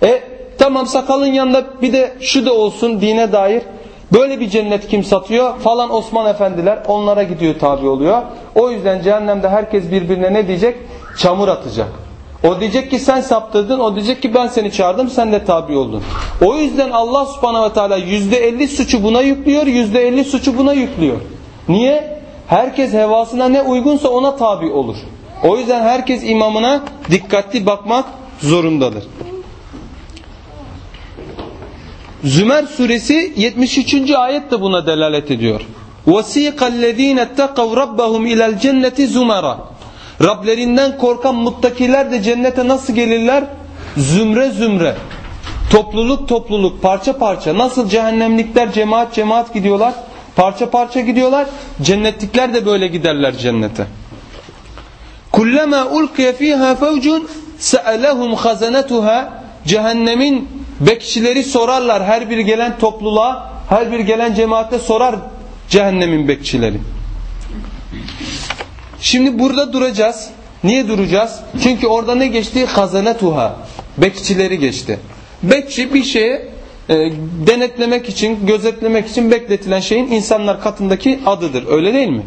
E tamam sakalın yanında bir de şu da olsun dine dair. Böyle bir cennet kim satıyor? Falan Osman efendiler onlara gidiyor tabi oluyor. O yüzden cehennemde herkes birbirine ne diyecek? Çamur atacak. O diyecek ki sen saptırdın, o diyecek ki ben seni çağırdım, sen de tabi oldun. O yüzden Allah subhanahu ve teala yüzde elli suçu buna yüklüyor, yüzde elli suçu buna yüklüyor. Niye? Herkes hevasına ne uygunsa ona tabi olur. O yüzden herkes imamına dikkatli bakmak zorundadır. Zümer suresi 73. ayet de buna delalet ediyor. وَسِيقَ الَّذ۪ينَ اتَّقَوْ رَبَّهُمْ اِلَى الْجَنَّةِ زُمَرًا Rablerinden korkan muttakiler de cennete nasıl gelirler? Zümre zümre. Topluluk topluluk, parça parça. Nasıl cehennemlikler cemaat cemaat gidiyorlar? Parça parça gidiyorlar. Cennetlikler de böyle giderler cennete. Kullama ulqiya fiha fawcun sa'alahum khazanatuha cehennemin bekçileri sorarlar her bir gelen topluluğa, her bir gelen cemaate sorar cehennemin bekçileri. Şimdi burada duracağız. Niye duracağız? Çünkü orada ne geçti? Hazanetuha. Bekçileri geçti. Bekçi bir şeye e, denetlemek için, gözetlemek için bekletilen şeyin insanlar katındaki adıdır. Öyle değil mi?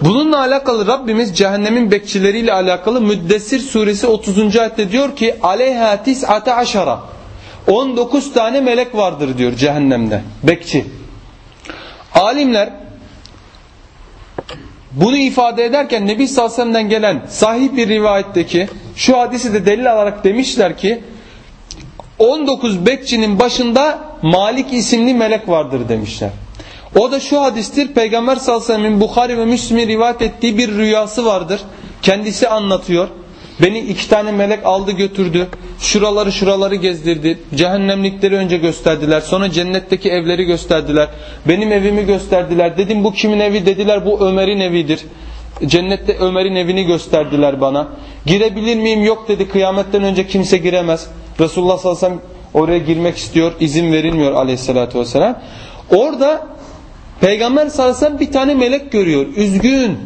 Bununla alakalı Rabbimiz cehennemin bekçileriyle alakalı Müddessir suresi 30. ayette diyor ki aleyha tis'ate aşara 19 tane melek vardır diyor cehennemde. Bekçi. Alimler bunu ifade ederken Nebi Sallallahu gelen sahih bir rivayetteki şu hadisi de delil alarak demişler ki 19 bekçinin başında Malik isimli melek vardır demişler. O da şu hadistir. Peygamber sallallahu aleyhi ve Bukhari ve Müslim'in rivayet ettiği bir rüyası vardır. Kendisi anlatıyor. Beni iki tane melek aldı götürdü. Şuraları şuraları gezdirdi. Cehennemlikleri önce gösterdiler. Sonra cennetteki evleri gösterdiler. Benim evimi gösterdiler. Dedim bu kimin evi dediler bu Ömer'in evidir. Cennette Ömer'in evini gösterdiler bana. Girebilir miyim? Yok dedi. Kıyametten önce kimse giremez. Resulullah sallallahu aleyhi ve sellem oraya girmek istiyor. izin verilmiyor aleyhissalatü vesselam. Orada Peygamber sallallahu aleyhi ve sellem bir tane melek görüyor. Üzgün.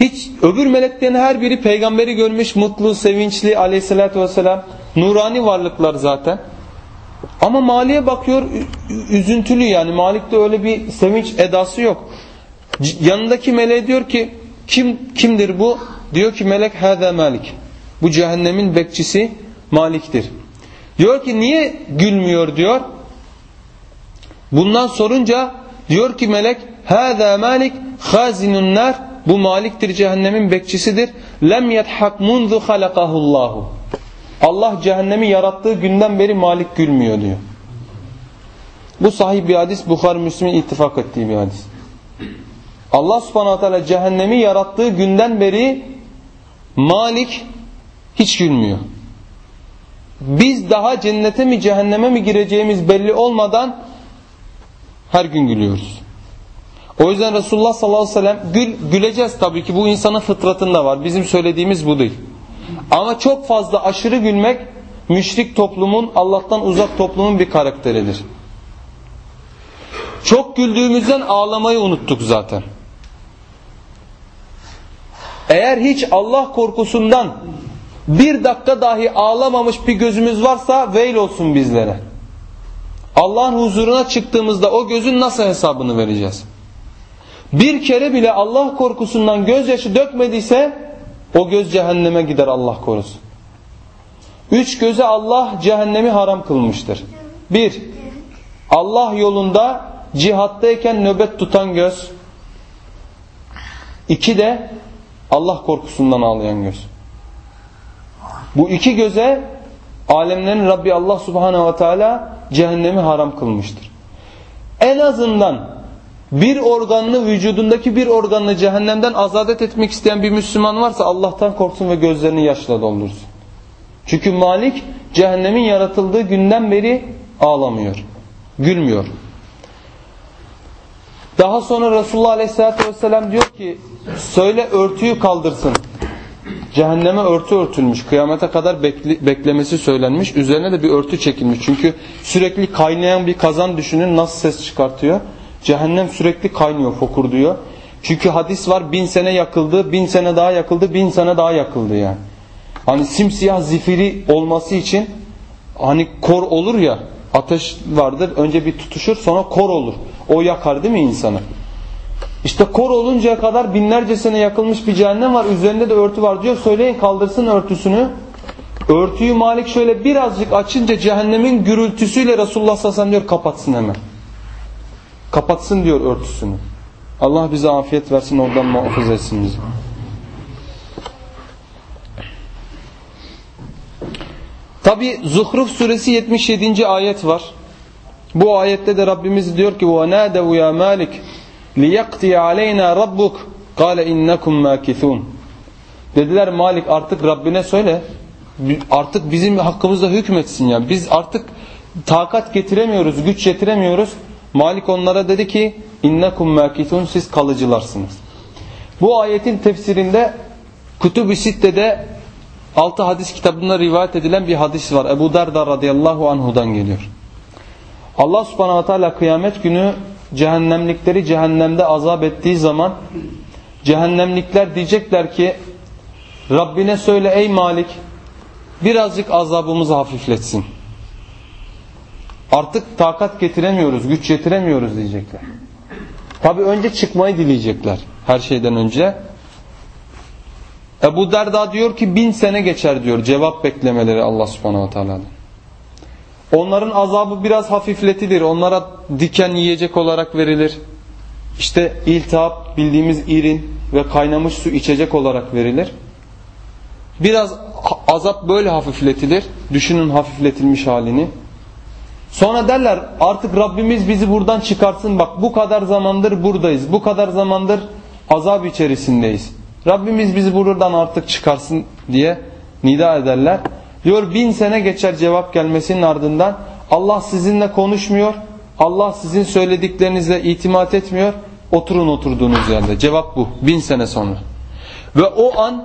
Hiç öbür meleklerin her biri peygamberi görmüş mutlu, sevinçli aleyhissalatü vesselam. Nurani varlıklar zaten. Ama Mali'ye bakıyor üzüntülü yani. Malik'te öyle bir sevinç edası yok. Yanındaki meleğe diyor ki kim kimdir bu? Diyor ki melek hâzâ malik. Bu cehennemin bekçisi Malik'tir. Diyor ki niye gülmüyor diyor. Bundan sorunca diyor ki melek hâzâ malik hazinun nar bu Malik'tir cehennemin bekçisidir. Lem yethak munzu halakahullahu. Allah cehennemi yarattığı günden beri Malik gülmüyor diyor. Bu sahih bir hadis. Bukhari Müslim'in ittifak ettiği bir hadis. Allah subhanahu teala cehennemi yarattığı günden beri Malik hiç gülmüyor. Biz daha cennete mi cehenneme mi gireceğimiz belli olmadan her gün gülüyoruz. O yüzden Resulullah sallallahu aleyhi ve sellem gül, güleceğiz tabii ki bu insanın fıtratında var. Bizim söylediğimiz bu değil. Ama çok fazla aşırı gülmek müşrik toplumun Allah'tan uzak toplumun bir karakteridir. Çok güldüğümüzden ağlamayı unuttuk zaten. Eğer hiç Allah korkusundan bir dakika dahi ağlamamış bir gözümüz varsa veil olsun bizlere. Allah'ın huzuruna çıktığımızda o gözün nasıl hesabını vereceğiz? Bir kere bile Allah korkusundan gözyaşı dökmediyse o göz cehenneme gider Allah korusun. Üç göze Allah cehennemi haram kılmıştır. Bir, Allah yolunda cihattayken nöbet tutan göz. İki de Allah korkusundan ağlayan göz. Bu iki göze alemlerin Rabbi Allah Subhanahu ve Teala cehennemi haram kılmıştır. En azından bir organını vücudundaki bir organını cehennemden azadet etmek isteyen bir Müslüman varsa Allah'tan korksun ve gözlerini yaşla doldursun. Çünkü Malik cehennemin yaratıldığı günden beri ağlamıyor. Gülmüyor. Daha sonra Resulullah Aleyhisselatü Vesselam diyor ki söyle örtüyü kaldırsın. Cehenneme örtü örtülmüş. Kıyamete kadar bekle, beklemesi söylenmiş. Üzerine de bir örtü çekilmiş. Çünkü sürekli kaynayan bir kazan düşünün nasıl ses çıkartıyor. Cehennem sürekli kaynıyor, fokurduyor. Çünkü hadis var bin sene yakıldı, bin sene daha yakıldı, bin sene daha yakıldı yani. Hani simsiyah zifiri olması için hani kor olur ya ateş vardır önce bir tutuşur sonra kor olur. O yakar değil mi insanı? İşte kor oluncaya kadar binlerce sene yakılmış bir cehennem var. Üzerinde de örtü var diyor. Söyleyin kaldırsın örtüsünü. Örtüyü Malik şöyle birazcık açınca cehennemin gürültüsüyle Resulullah sallallahu aleyhi ve sellem diyor kapatsın hemen. Kapatsın diyor örtüsünü. Allah bize afiyet versin oradan muhafaza etsin bizi. Tabi Zuhruf suresi 77. ayet var. Bu ayette de Rabbimiz diyor ki وَنَادَوْ يَا مَالِكِ لِيَقْتِيَ عَلَيْنَا رَبُّكَ قَالَ اِنَّكُمْ مَاكِثُونَ Dediler Malik artık Rabbine söyle artık bizim hakkımızda hükmetsin ya. Biz artık takat getiremiyoruz, güç getiremiyoruz. Malik onlara dedi ki innekum makitun siz kalıcılarsınız. Bu ayetin tefsirinde Kutub-i Sitte'de 6 hadis kitabında rivayet edilen bir hadis var. Ebu Derda radıyallahu anhudan geliyor. Allah subhanahu teala kıyamet günü cehennemlikleri cehennemde azap ettiği zaman cehennemlikler diyecekler ki Rabbine söyle ey Malik birazcık azabımızı hafifletsin. Artık takat getiremiyoruz, güç getiremiyoruz diyecekler. Tabi önce çıkmayı dileyecekler her şeyden önce. Ebu Derda diyor ki bin sene geçer diyor cevap beklemeleri Allah subhanahu teala'dan. Onların azabı biraz hafifletilir. Onlara diken yiyecek olarak verilir. İşte iltihap bildiğimiz irin ve kaynamış su içecek olarak verilir. Biraz azap böyle hafifletilir. Düşünün hafifletilmiş halini. Sonra derler artık Rabbimiz bizi buradan çıkartsın. Bak bu kadar zamandır buradayız. Bu kadar zamandır azap içerisindeyiz. Rabbimiz bizi buradan artık çıkarsın diye nida ederler. Diyor bin sene geçer cevap gelmesinin ardından Allah sizinle konuşmuyor. Allah sizin söylediklerinizle itimat etmiyor. Oturun oturduğunuz yerde. Cevap bu. Bin sene sonra. Ve o an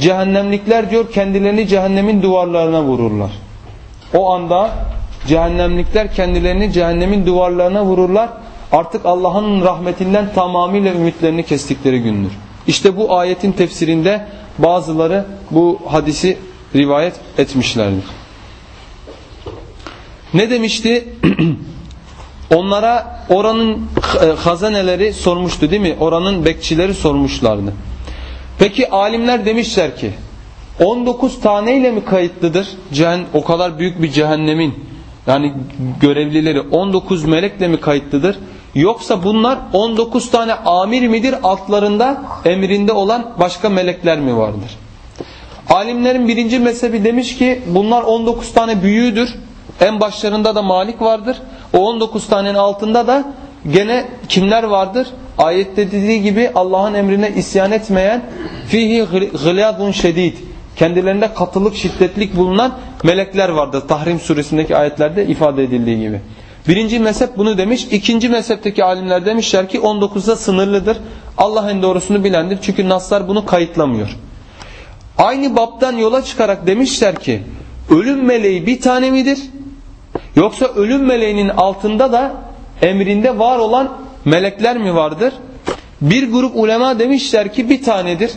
cehennemlikler diyor kendilerini cehennemin duvarlarına vururlar. O anda cehennemlikler kendilerini cehennemin duvarlarına vururlar. Artık Allah'ın rahmetinden tamamıyla ümitlerini kestikleri gündür. İşte bu ayetin tefsirinde bazıları bu hadisi rivayet etmişlerdir. Ne demişti? *clears throat* Onlara oranın hazaneleri sormuştu değil mi? Oranın bekçileri sormuşlardı. Peki alimler demişler ki 19 taneyle mi kayıtlıdır? Cehen, o kadar büyük bir cehennemin yani görevlileri 19 melekle mi kayıtlıdır? Yoksa bunlar 19 tane amir midir altlarında emrinde olan başka melekler mi vardır? Alimlerin birinci mezhebi demiş ki bunlar 19 tane büyüğüdür. En başlarında da Malik vardır. O 19 tanenin altında da gene kimler vardır? Ayette dediği gibi Allah'ın emrine isyan etmeyen fihi gılyadun şedid kendilerinde katılık şiddetlik bulunan melekler vardır. Tahrim suresindeki ayetlerde ifade edildiği gibi. Birinci mezhep bunu demiş. İkinci mezhepteki alimler demişler ki 19'da sınırlıdır. Allah en doğrusunu bilendir. Çünkü naslar bunu kayıtlamıyor. Aynı baptan yola çıkarak demişler ki ölüm meleği bir tane midir? Yoksa ölüm meleğinin altında da emrinde var olan melekler mi vardır? Bir grup ulema demişler ki bir tanedir.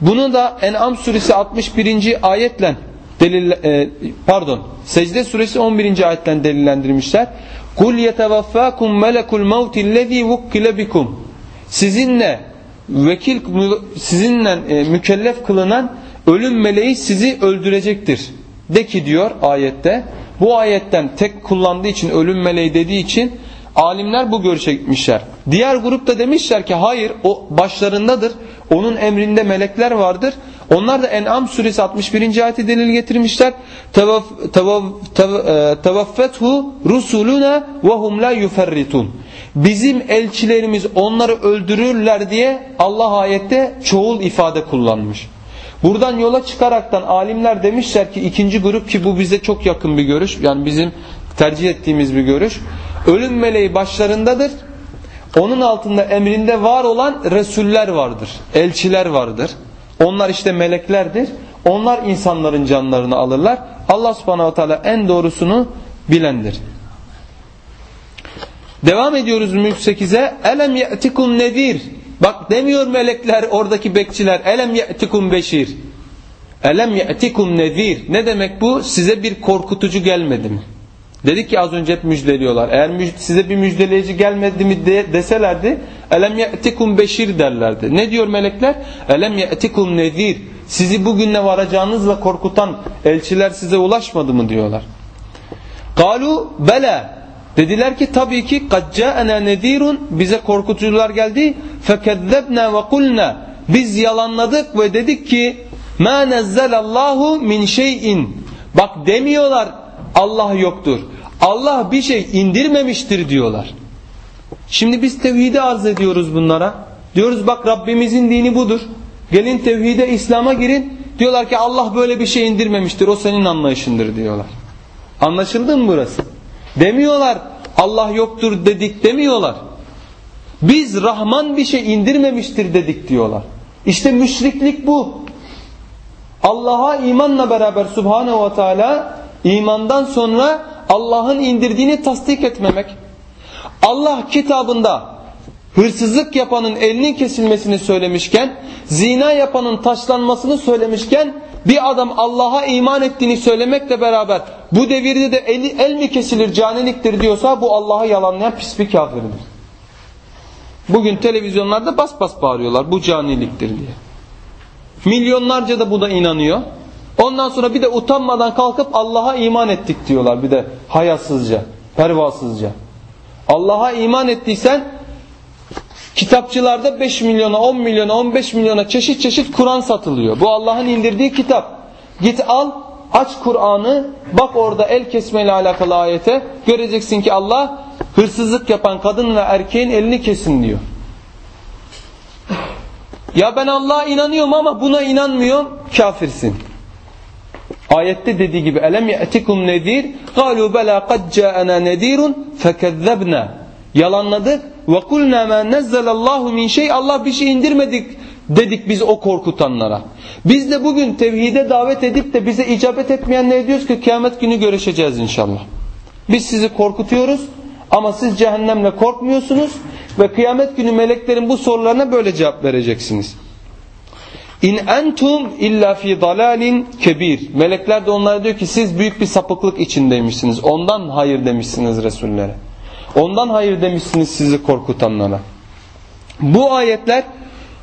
Bunu da En'am suresi 61. ayetle delil e, pardon Secde suresi 11. ayetten delillendirmişler. Kul yetevaffakum melekul mevtillezî vukkile bikum. Sizinle vekil sizinle e, mükellef kılınan ölüm meleği sizi öldürecektir. De ki diyor ayette. Bu ayetten tek kullandığı için ölüm meleği dediği için alimler bu görüşe gitmişler. Diğer grupta demişler ki hayır o başlarındadır. Onun emrinde melekler vardır. Onlar da En'am suresi 61. ayeti delil getirmişler. Tevaffethu rusuluna ve hum la yuferritun. Bizim elçilerimiz onları öldürürler diye Allah ayette çoğul ifade kullanmış. Buradan yola çıkaraktan alimler demişler ki ikinci grup ki bu bize çok yakın bir görüş. Yani bizim tercih ettiğimiz bir görüş. Ölüm meleği başlarındadır. Onun altında emrinde var olan Resuller vardır. Elçiler vardır. Onlar işte meleklerdir. Onlar insanların canlarını alırlar. Allah subhanahu teala en doğrusunu bilendir. Devam ediyoruz Mülk 8'e. Elem ye'tikum nedir? Bak demiyor melekler oradaki bekçiler. Elem ye'tikum beşir. Elem ye'tikum nedir? Ne demek bu? Size bir korkutucu gelmedi mi? Dedik ki az önce hep müjdeliyorlar. Eğer size bir müjdeleyici gelmedi mi de, deselerdi elem ye'tikum beşir derlerdi. Ne diyor melekler? Elem ye'tikum nedir? Sizi bugünle varacağınızla korkutan elçiler size ulaşmadı mı diyorlar. Galu bela. Dediler ki tabii ki ca'ana nedirun bize korkutucular geldi. Ve kulna. Biz yalanladık ve dedik ki ma nezzelallahu min şeyin. Bak demiyorlar Allah yoktur. Allah bir şey indirmemiştir diyorlar. Şimdi biz tevhidi arz ediyoruz bunlara. Diyoruz bak Rabbimizin dini budur. Gelin tevhide İslam'a girin. Diyorlar ki Allah böyle bir şey indirmemiştir. O senin anlayışındır diyorlar. Anlaşıldı mı burası? Demiyorlar Allah yoktur dedik demiyorlar. Biz Rahman bir şey indirmemiştir dedik diyorlar. İşte müşriklik bu. Allah'a imanla beraber Subhanahu ve Teala imandan sonra Allah'ın indirdiğini tasdik etmemek. Allah kitabında hırsızlık yapanın elinin kesilmesini söylemişken, zina yapanın taşlanmasını söylemişken bir adam Allah'a iman ettiğini söylemekle beraber bu devirde de eli, el mi kesilir caniliktir diyorsa bu Allah'a yalanlayan pis bir kafirdir. Bugün televizyonlarda bas bas bağırıyorlar bu caniliktir diye. Milyonlarca da bu da inanıyor. Ondan sonra bir de utanmadan kalkıp Allah'a iman ettik diyorlar bir de hayasızca, pervasızca. Allah'a iman ettiysen kitapçılarda 5 milyona, 10 milyona, 15 milyona çeşit çeşit Kur'an satılıyor. Bu Allah'ın indirdiği kitap. Git al, aç Kur'an'ı, bak orada el kesme ile alakalı ayete. Göreceksin ki Allah hırsızlık yapan kadın ve erkeğin elini kesin diyor. Ya ben Allah'a inanıyorum ama buna inanmıyorum, kafirsin. Ayette dediği gibi elem ye'tikum nedir? Galu bela kad ca'ana nedirun fekezzebna. Yalanladık ve kulna ma nezzelallahu min şey Allah bir şey indirmedik dedik biz o korkutanlara. Biz de bugün tevhide davet edip de bize icabet etmeyenlere diyoruz ki kıyamet günü görüşeceğiz inşallah. Biz sizi korkutuyoruz ama siz cehennemle korkmuyorsunuz ve kıyamet günü meleklerin bu sorularına böyle cevap vereceksiniz. İn entum illa fi dalalin kebir. Melekler de onlara diyor ki siz büyük bir sapıklık içindeymişsiniz. Ondan hayır demişsiniz Resullere. Ondan hayır demişsiniz sizi korkutanlara. Bu ayetler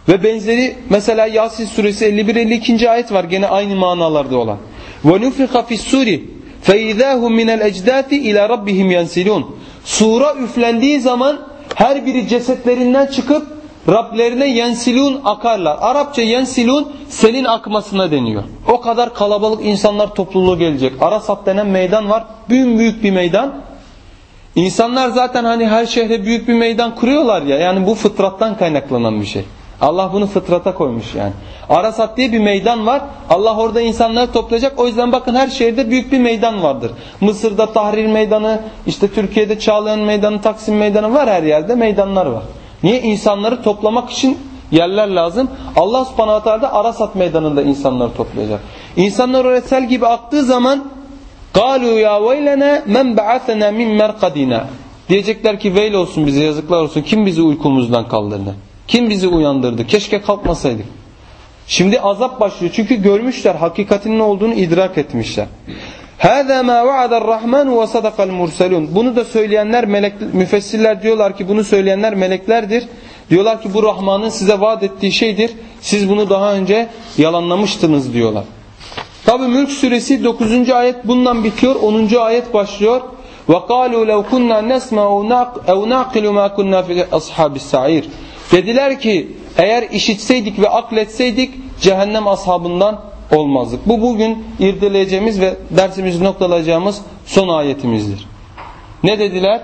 ve benzeri mesela Yasin suresi 51-52. ayet var gene aynı manalarda olan. وَنُفِخَ فِي السُّورِ فَاِذَا هُمْ مِنَ الْاَجْدَاثِ اِلَى رَبِّهِمْ يَنْسِلُونَ Sura üflendiği zaman her biri cesetlerinden çıkıp Rablerine yensilun akarlar. Arapça yensilun senin akmasına deniyor. O kadar kalabalık insanlar topluluğu gelecek. Arasat denen meydan var. Büyük büyük bir meydan. İnsanlar zaten hani her şehre büyük bir meydan kuruyorlar ya. Yani bu fıtrattan kaynaklanan bir şey. Allah bunu fıtrata koymuş yani. Arasat diye bir meydan var. Allah orada insanları toplayacak. O yüzden bakın her şehirde büyük bir meydan vardır. Mısır'da Tahrir Meydanı, işte Türkiye'de Çağlayan Meydanı, Taksim Meydanı var her yerde meydanlar var. Niye? insanları toplamak için yerler lazım. Allah subhanahu teala da Arasat meydanında insanları toplayacak. İnsanlar oraya sel gibi aktığı zaman قَالُوا يَا وَيْلَنَا مَنْ بَعَثَنَا مِنْ مَرْقَدِنَا Diyecekler ki veil olsun bize yazıklar olsun. Kim bizi uykumuzdan kaldırdı? Kim bizi uyandırdı? Keşke kalkmasaydık. Şimdi azap başlıyor. Çünkü görmüşler hakikatinin ne olduğunu idrak etmişler. هَذَا مَا وَعَدَ الرَّحْمَنُ وَصَدَقَ الْمُرْسَلُونَ Bunu da söyleyenler melek, müfessirler diyorlar ki bunu söyleyenler meleklerdir. Diyorlar ki bu Rahman'ın size vaat ettiği şeydir. Siz bunu daha önce yalanlamıştınız diyorlar. Tabi Mülk suresi 9. ayet bundan bitiyor. 10. ayet başlıyor. وَقَالُوا لَوْ كُنَّا نَسْمَعُ اَوْ نَعْقِلُ مَا كُنَّا فِي أَصْحَابِ السَّعِيرِ Dediler ki eğer işitseydik ve akletseydik cehennem ashabından olmazdık. Bu bugün irdeleyeceğimiz ve dersimizi noktalayacağımız son ayetimizdir. Ne dediler?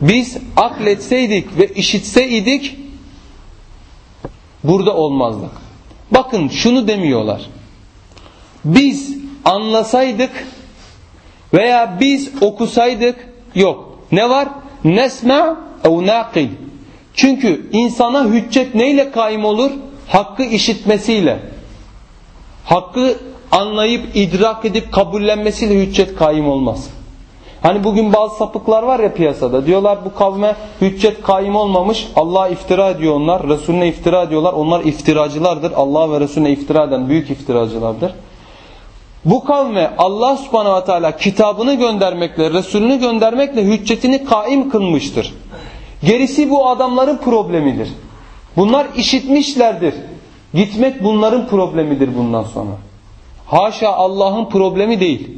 Biz akletseydik ve işitseydik burada olmazdık. Bakın şunu demiyorlar. Biz anlasaydık veya biz okusaydık yok. Ne var? Nesma ev naqil. Çünkü insana hüccet neyle kaim olur? Hakkı işitmesiyle. hakkı anlayıp, idrak edip kabullenmesiyle hüccet kaim olmaz. Hani bugün bazı sapıklar var ya piyasada. Diyorlar bu kavme hüccet kaim olmamış. Allah'a iftira ediyor onlar. Resulüne iftira ediyorlar. Onlar iftiracılardır. Allah ve Resulüne iftira eden büyük iftiracılardır. Bu kavme Allah subhanahu ve teala kitabını göndermekle, Resulünü göndermekle hüccetini kaim kılmıştır. Gerisi bu adamların problemidir. Bunlar işitmişlerdir. Gitmek bunların problemidir bundan sonra. Haşa Allah'ın problemi değil.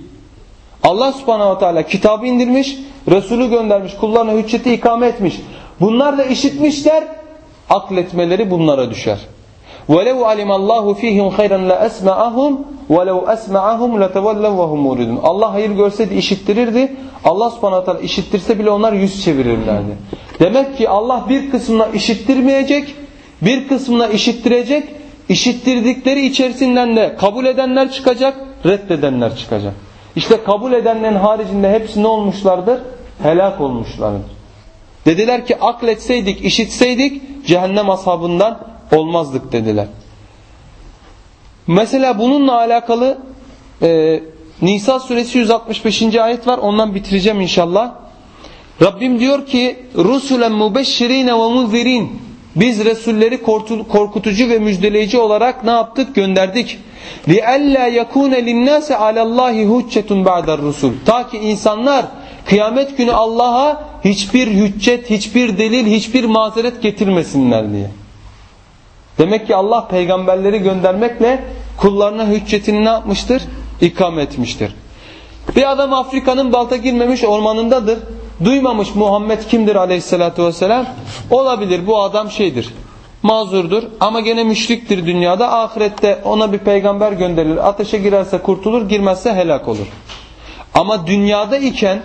Allah subhanahu ve teala kitabı indirmiş, Resulü göndermiş, kullarına hücceti ikame etmiş. Bunlar da işitmişler, akletmeleri bunlara düşer. وَلَوْ عَلِمَ اللّٰهُ ف۪يهِمْ خَيْرًا لَأَسْمَعَهُمْ وَلَوْ أَسْمَعَهُمْ لَتَوَلَّوْ وَهُمْ مُورِدُونَ Allah hayır görseydi işittirirdi. Allah subhanahu teala işittirse bile onlar yüz çevirirlerdi. Demek ki Allah bir kısmına işittirmeyecek, bir kısmına işittirecek, işittirdikleri içerisinden de kabul edenler çıkacak, reddedenler çıkacak. İşte kabul edenlerin haricinde hepsi ne olmuşlardır? Helak olmuşlardır. Dediler ki akletseydik, işitseydik cehennem ashabından olmazdık dediler. Mesela bununla alakalı e, Nisa suresi 165. ayet var. Ondan bitireceğim inşallah. Rabbim diyor ki rusulen mubeşşirine ve munzirin biz Resulleri korkutucu ve müjdeleyici olarak ne yaptık? Gönderdik. لِأَلَّا يَكُونَ لِلنَّاسِ عَلَى اللّٰهِ هُجَّةٌ بَعْدَ الرُّسُولِ Ta ki insanlar kıyamet günü Allah'a hiçbir hüccet, hiçbir delil, hiçbir mazeret getirmesinler diye. Demek ki Allah peygamberleri göndermekle kullarına hüccetini ne yapmıştır? İkam etmiştir. Bir adam Afrika'nın balta girmemiş ormanındadır. Duymamış Muhammed kimdir aleyhissalatü vesselam. Olabilir bu adam şeydir. Mazurdur ama gene müşriktir dünyada. Ahirette ona bir peygamber gönderilir. Ateşe girerse kurtulur girmezse helak olur. Ama dünyada iken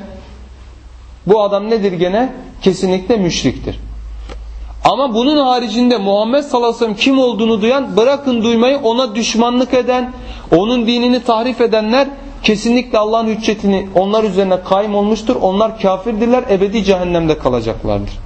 bu adam nedir gene? Kesinlikle müşriktir. Ama bunun haricinde Muhammed sallallahu aleyhi ve sellem kim olduğunu duyan bırakın duymayı ona düşmanlık eden, onun dinini tahrif edenler kesinlikle Allah'ın hüccetini onlar üzerine kaim olmuştur. Onlar kafirdirler, ebedi cehennemde kalacaklardır.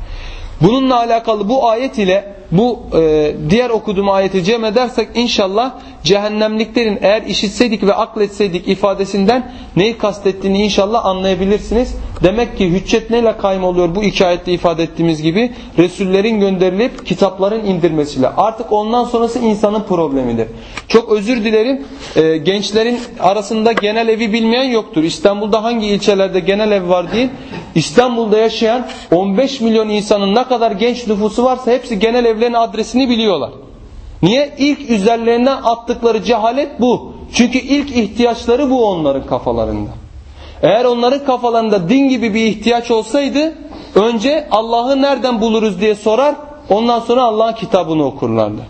Bununla alakalı bu ayet ile bu e, diğer okuduğum ayeti cem edersek inşallah cehennemliklerin eğer işitseydik ve akletseydik ifadesinden neyi kastettiğini inşallah anlayabilirsiniz. Demek ki hüccet neyle kaym oluyor bu iki ayette ifade ettiğimiz gibi? Resullerin gönderilip kitapların indirmesiyle. Artık ondan sonrası insanın problemidir. Çok özür dilerim e, gençlerin arasında genel evi bilmeyen yoktur. İstanbul'da hangi ilçelerde genel ev var değil. İstanbul'da yaşayan 15 milyon insanın ne kadar genç nüfusu varsa hepsi genel evlerin adresini biliyorlar. Niye? İlk üzerlerinden attıkları cehalet bu. Çünkü ilk ihtiyaçları bu onların kafalarında. Eğer onların kafalarında din gibi bir ihtiyaç olsaydı önce Allah'ı nereden buluruz diye sorar ondan sonra Allah'ın kitabını okurlardı.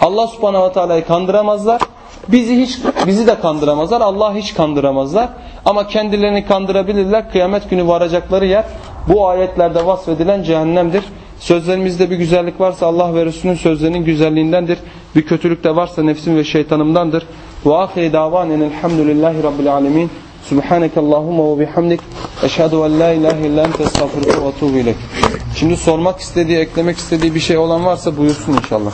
Allah subhanahu ve teala'yı kandıramazlar. Bizi hiç bizi de kandıramazlar. Allah hiç kandıramazlar. Ama kendilerini kandırabilirler. Kıyamet günü varacakları yer bu ayetlerde vasfedilen cehennemdir. Sözlerimizde bir güzellik varsa Allah ve Resulünün sözlerinin güzelliğindendir. Bir kötülük de varsa nefsim ve şeytanımdandır. Ve ahiri davanen elhamdülillahi rabbil alemin. Subhaneke Allahumma ve bihamdik. Eşhedü en la ilahe illa ente estağfurullah ve etûbü. Şimdi sormak istediği, eklemek istediği bir şey olan varsa buyursun inşallah.